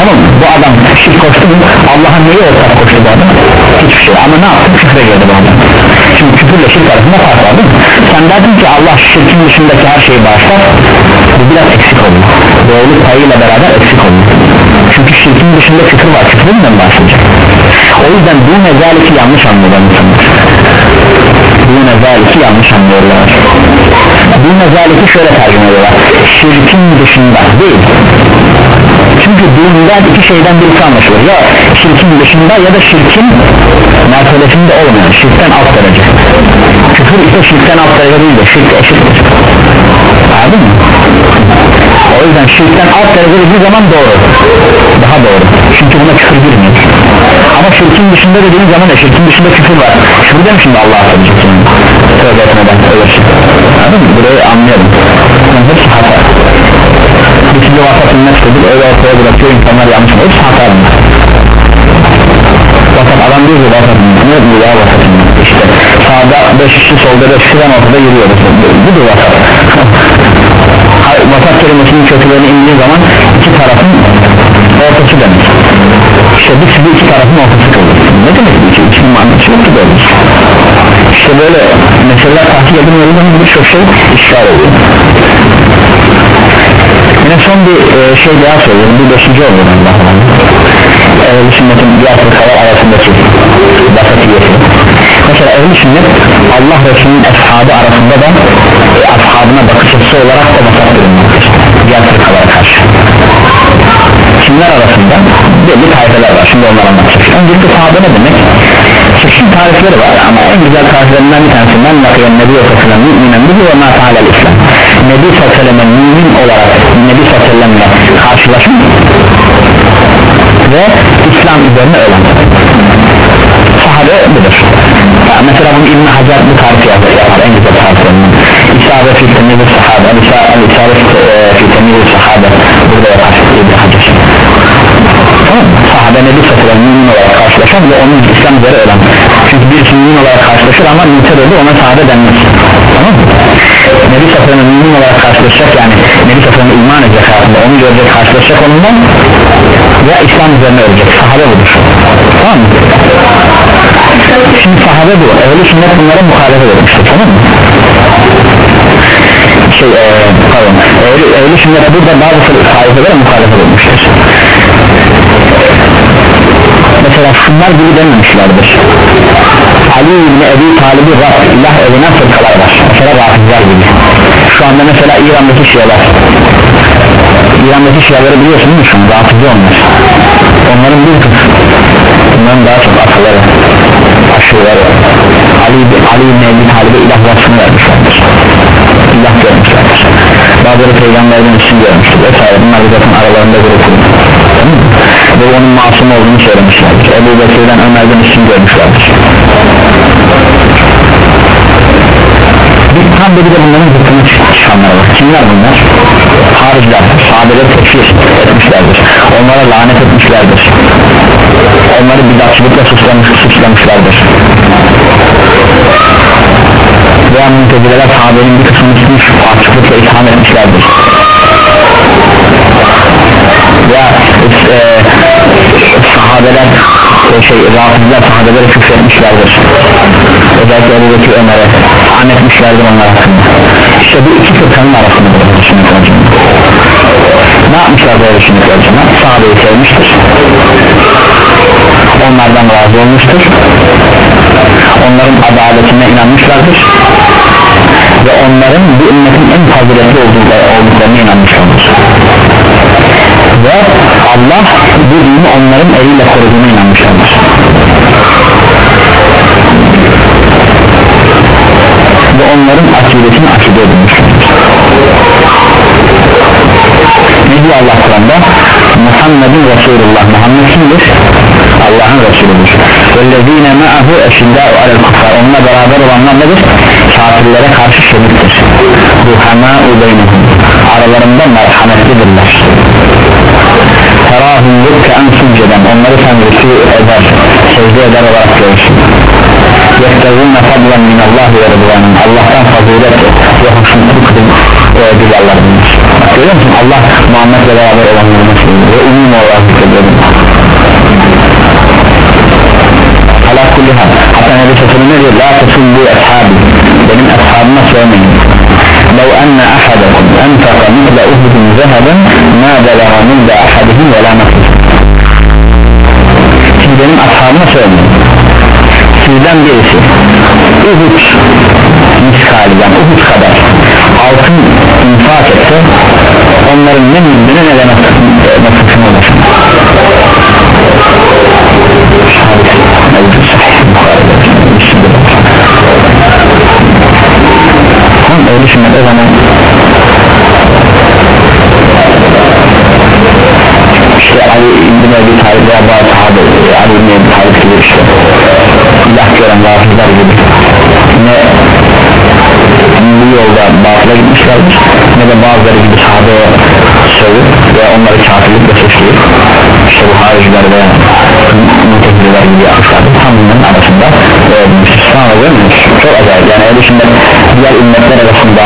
Speaker 1: tamam mı? bu adam şirk koştu mu? Allah'a neyi ortak koştu bu adam? hiçbir şey ama ne yaptı? küfre girdi bu adam şimdi küfürle şirk arasında fark var değil sen derdin ki Allah şirkin dışındaki her şeyi bağışlar bu biraz eksik oldu doğruluk payıyla beraber eksik oldu çünkü şirkin dışında küfür var küfüründen bahsedecek o yüzden bu mezaliki yanlış anlıyorlar insanlar bu mezaliki yanlış anlıyorlar. Bu mezaliki şöyle tercüme ediyorlar. Şirkin dışında değil. Çünkü dininden iki şeyden birisi anlaşılır. Ya şirkin dışında ya da şirkin mertebesinde olmayan şirkten alt derece. Küfür ise şirkten alt derece değil de şirk eşittir. Anladın mı? o yüzden şirkten alt derece dediği zaman doğru. Daha doğru. Çünkü buna küfür girmiyor ama şirkin dışında dediğin zaman da şirkin dışında küfür var. Küfür de mi şimdi Allah'a söyleyeceksin tövbe etmeden ölürsün anladın mı? burayı anlayalım bunun hepsi hata. Türlü vasat ünnet dedik öyle ortaya bırakıyor insanlar yanlış hepsi hata bunlar. Vasat adam diyor ki vasat ne diyor? Ya vasat işte sağda 5 kişi solda 5 kişi ortada yürüyoruz budur vasat vasat kelimesinin köklerini indiği zaman iki tarafın ortası demek işte bir sizi iki tarafın ortası kalır. Ne demek bu iki ikinin mantısı yok ki böyle işte böyle meseleler tahkik edilmediği zaman birçok şey işgal oluyor yine son bir e, şey daha söyleyeyim. Bir beşinci olur Allah'ım Ehl-i sünnetin diğer fırkalar arasındaki basatiyeti mesela ehl-i sünnet Allah Resulü'nün ashabı arasında da e, ashabına bakış açısı olarak da basat durumdadır diğer fırkalara karşı kimler arasında belli tayfeler var. Şimdi onları anlatacağız öncelikle sahabe ne demek? Çeşitli tarifleri var ama en güzel tariflerinden bir tanesi men lakiyen nebi yokasına müminen ve ma ta'alel nebi sallallahu mümin olarak nebi sallallahu karşılaşın ve İslam üzerine ölen. Sahabe budur. Ya mesela bunu İbn Hacer bu tarifi yapar en güzel tariflerinden. İsabe fi temiz sahabe İsabe ve onun İslam üzere ölen çünkü birisi mümin olarak karşılaşır ama mülter oldu ona sahabe denmez. Tamam mı? Nebi Safran'ın mümin olarak karşılaşacak yani Nebi Safran'ın iman edecek hayatında onu görecek karşılaşacak onunla veya İslam üzerine ölecek. Sahabe budur. Tamam mı? şimdi sahabe bu. Ehli sünnet bunlara muhalefet etmiştir. Tamam mı? şey ee, pardon. Ehli, ehli sünnet burada bazı taifelere muhalefet etmiştir mesela şunlar gibi dememişlerdir Ali İbni Ebi Talib'i Rab ilah evine fırkalar var. Mesela Rafizler gibi. Şu anda mesela İran'daki Şialar. İran'daki Şiaları biliyorsunuz mu şu an Rafizi onlar. Onların bir kısmı. Bunların daha çok akılları aşırıları. Ali, Ali İbni Ebi Talib'e ilah vasfını vermişlerdir. İlah görmüşlerdir. Bazıları peygamberden üstün görmüştür. Vesaire. Bunlar zaten aralarında gruplu ve onun masum olduğunu söylemişlerdir Ebu Bekir'den Ömer'den üstün görmüşlerdir. Bir tam bir de bunların hükmü çıkanlar var kimler bunlar? hariciler sahabeleri tekfir etmişlerdir. Onlara lanet etmişlerdir. Onları bidatçılıkla suçlamış, suçlamışlardır. Veya müntezileler sahabenin bir kısmını suç açıklıkla itham etmişlerdir. Veya e, sahabeler e, şey rafizler sahabeleri küfretmişlerdir. Özellikle Ebu Ömer'e anetmişlerdir onlar hakkında. İşte bu iki fırkanın arasında düşünmek lazım ne yapmışlar böyle düşünmek lazım sahabeyi sevmiştir. Onlardan razı olmuştur. Onların adaletine inanmışlardır. Ve onların bu ümmetin en faziletli olduklarına inanmışlardır ve Allah bu dini onların eliyle koruduğuna inanmışlardır ve onların akidetini akide edilmişlerdir ne diyor Allah Kur'an'da? Muhammedin Resulullah. Muhammed kimdir? Allah'ın Resulüdür. Vellezine ma'ahu eşiddâ'u alel kuffar onunla beraber olanlar nedir? kafirlere karşı şerittir ruhamâ'u beynehum. Aralarında merhametlidirler terahum rükkan succeden onları sen rükû eder secde eder olarak görürsün. Yettezunne fadlan minallahi ve rıdvanın Allah'tan fazilet ve hoşnutluk e, bunlar görüyor musun? Allah Muhammed'le beraber olanlarını söylüyor ve umum olarak zikrediyor ala kulli hal hatta Nebi Sasır'ın ne diyor? La tesullu ashabi benim ashabıma söylemeyin لو أن أحدكم أنفق مثل أهد ذهبا ما بلغ من أحدهم ولا نصف Şimdi benim ashabıma söyleyin sizden birisi Uhud miskali yani Uhud kadar altın infak etse onların ne müddüne ne de nasipsin olur Tamam öyle düşünmek o zaman. İşte Ali İbn Ebi Talib veya bazı sahabe Ali İbn Ebi Talib gibi işte. İlah gören vafızlar gibi. Ne bu yolda batıla gitmişlerdir ne de bazıları gibi sahabeye sövüp ve onları kafirlikle suçlayıp işte bu hariciler ve mütekiler gibi yapmışlardır tam bunların arasında e, müstesna oluyor mu? çok acayip. Yani öyle şimdi diğer ümmetler arasında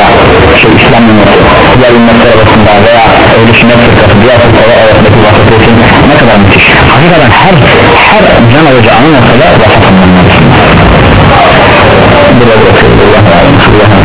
Speaker 1: şey İslam ümmeti diğer ümmetler arasında veya öyle sünnet fırkası diğer fırkalar arasındaki vasıfı için ne kadar müthiş. Hakikaten her her can alıcı anı mesela vasıfından arasında burada da okuyoruz Allah'a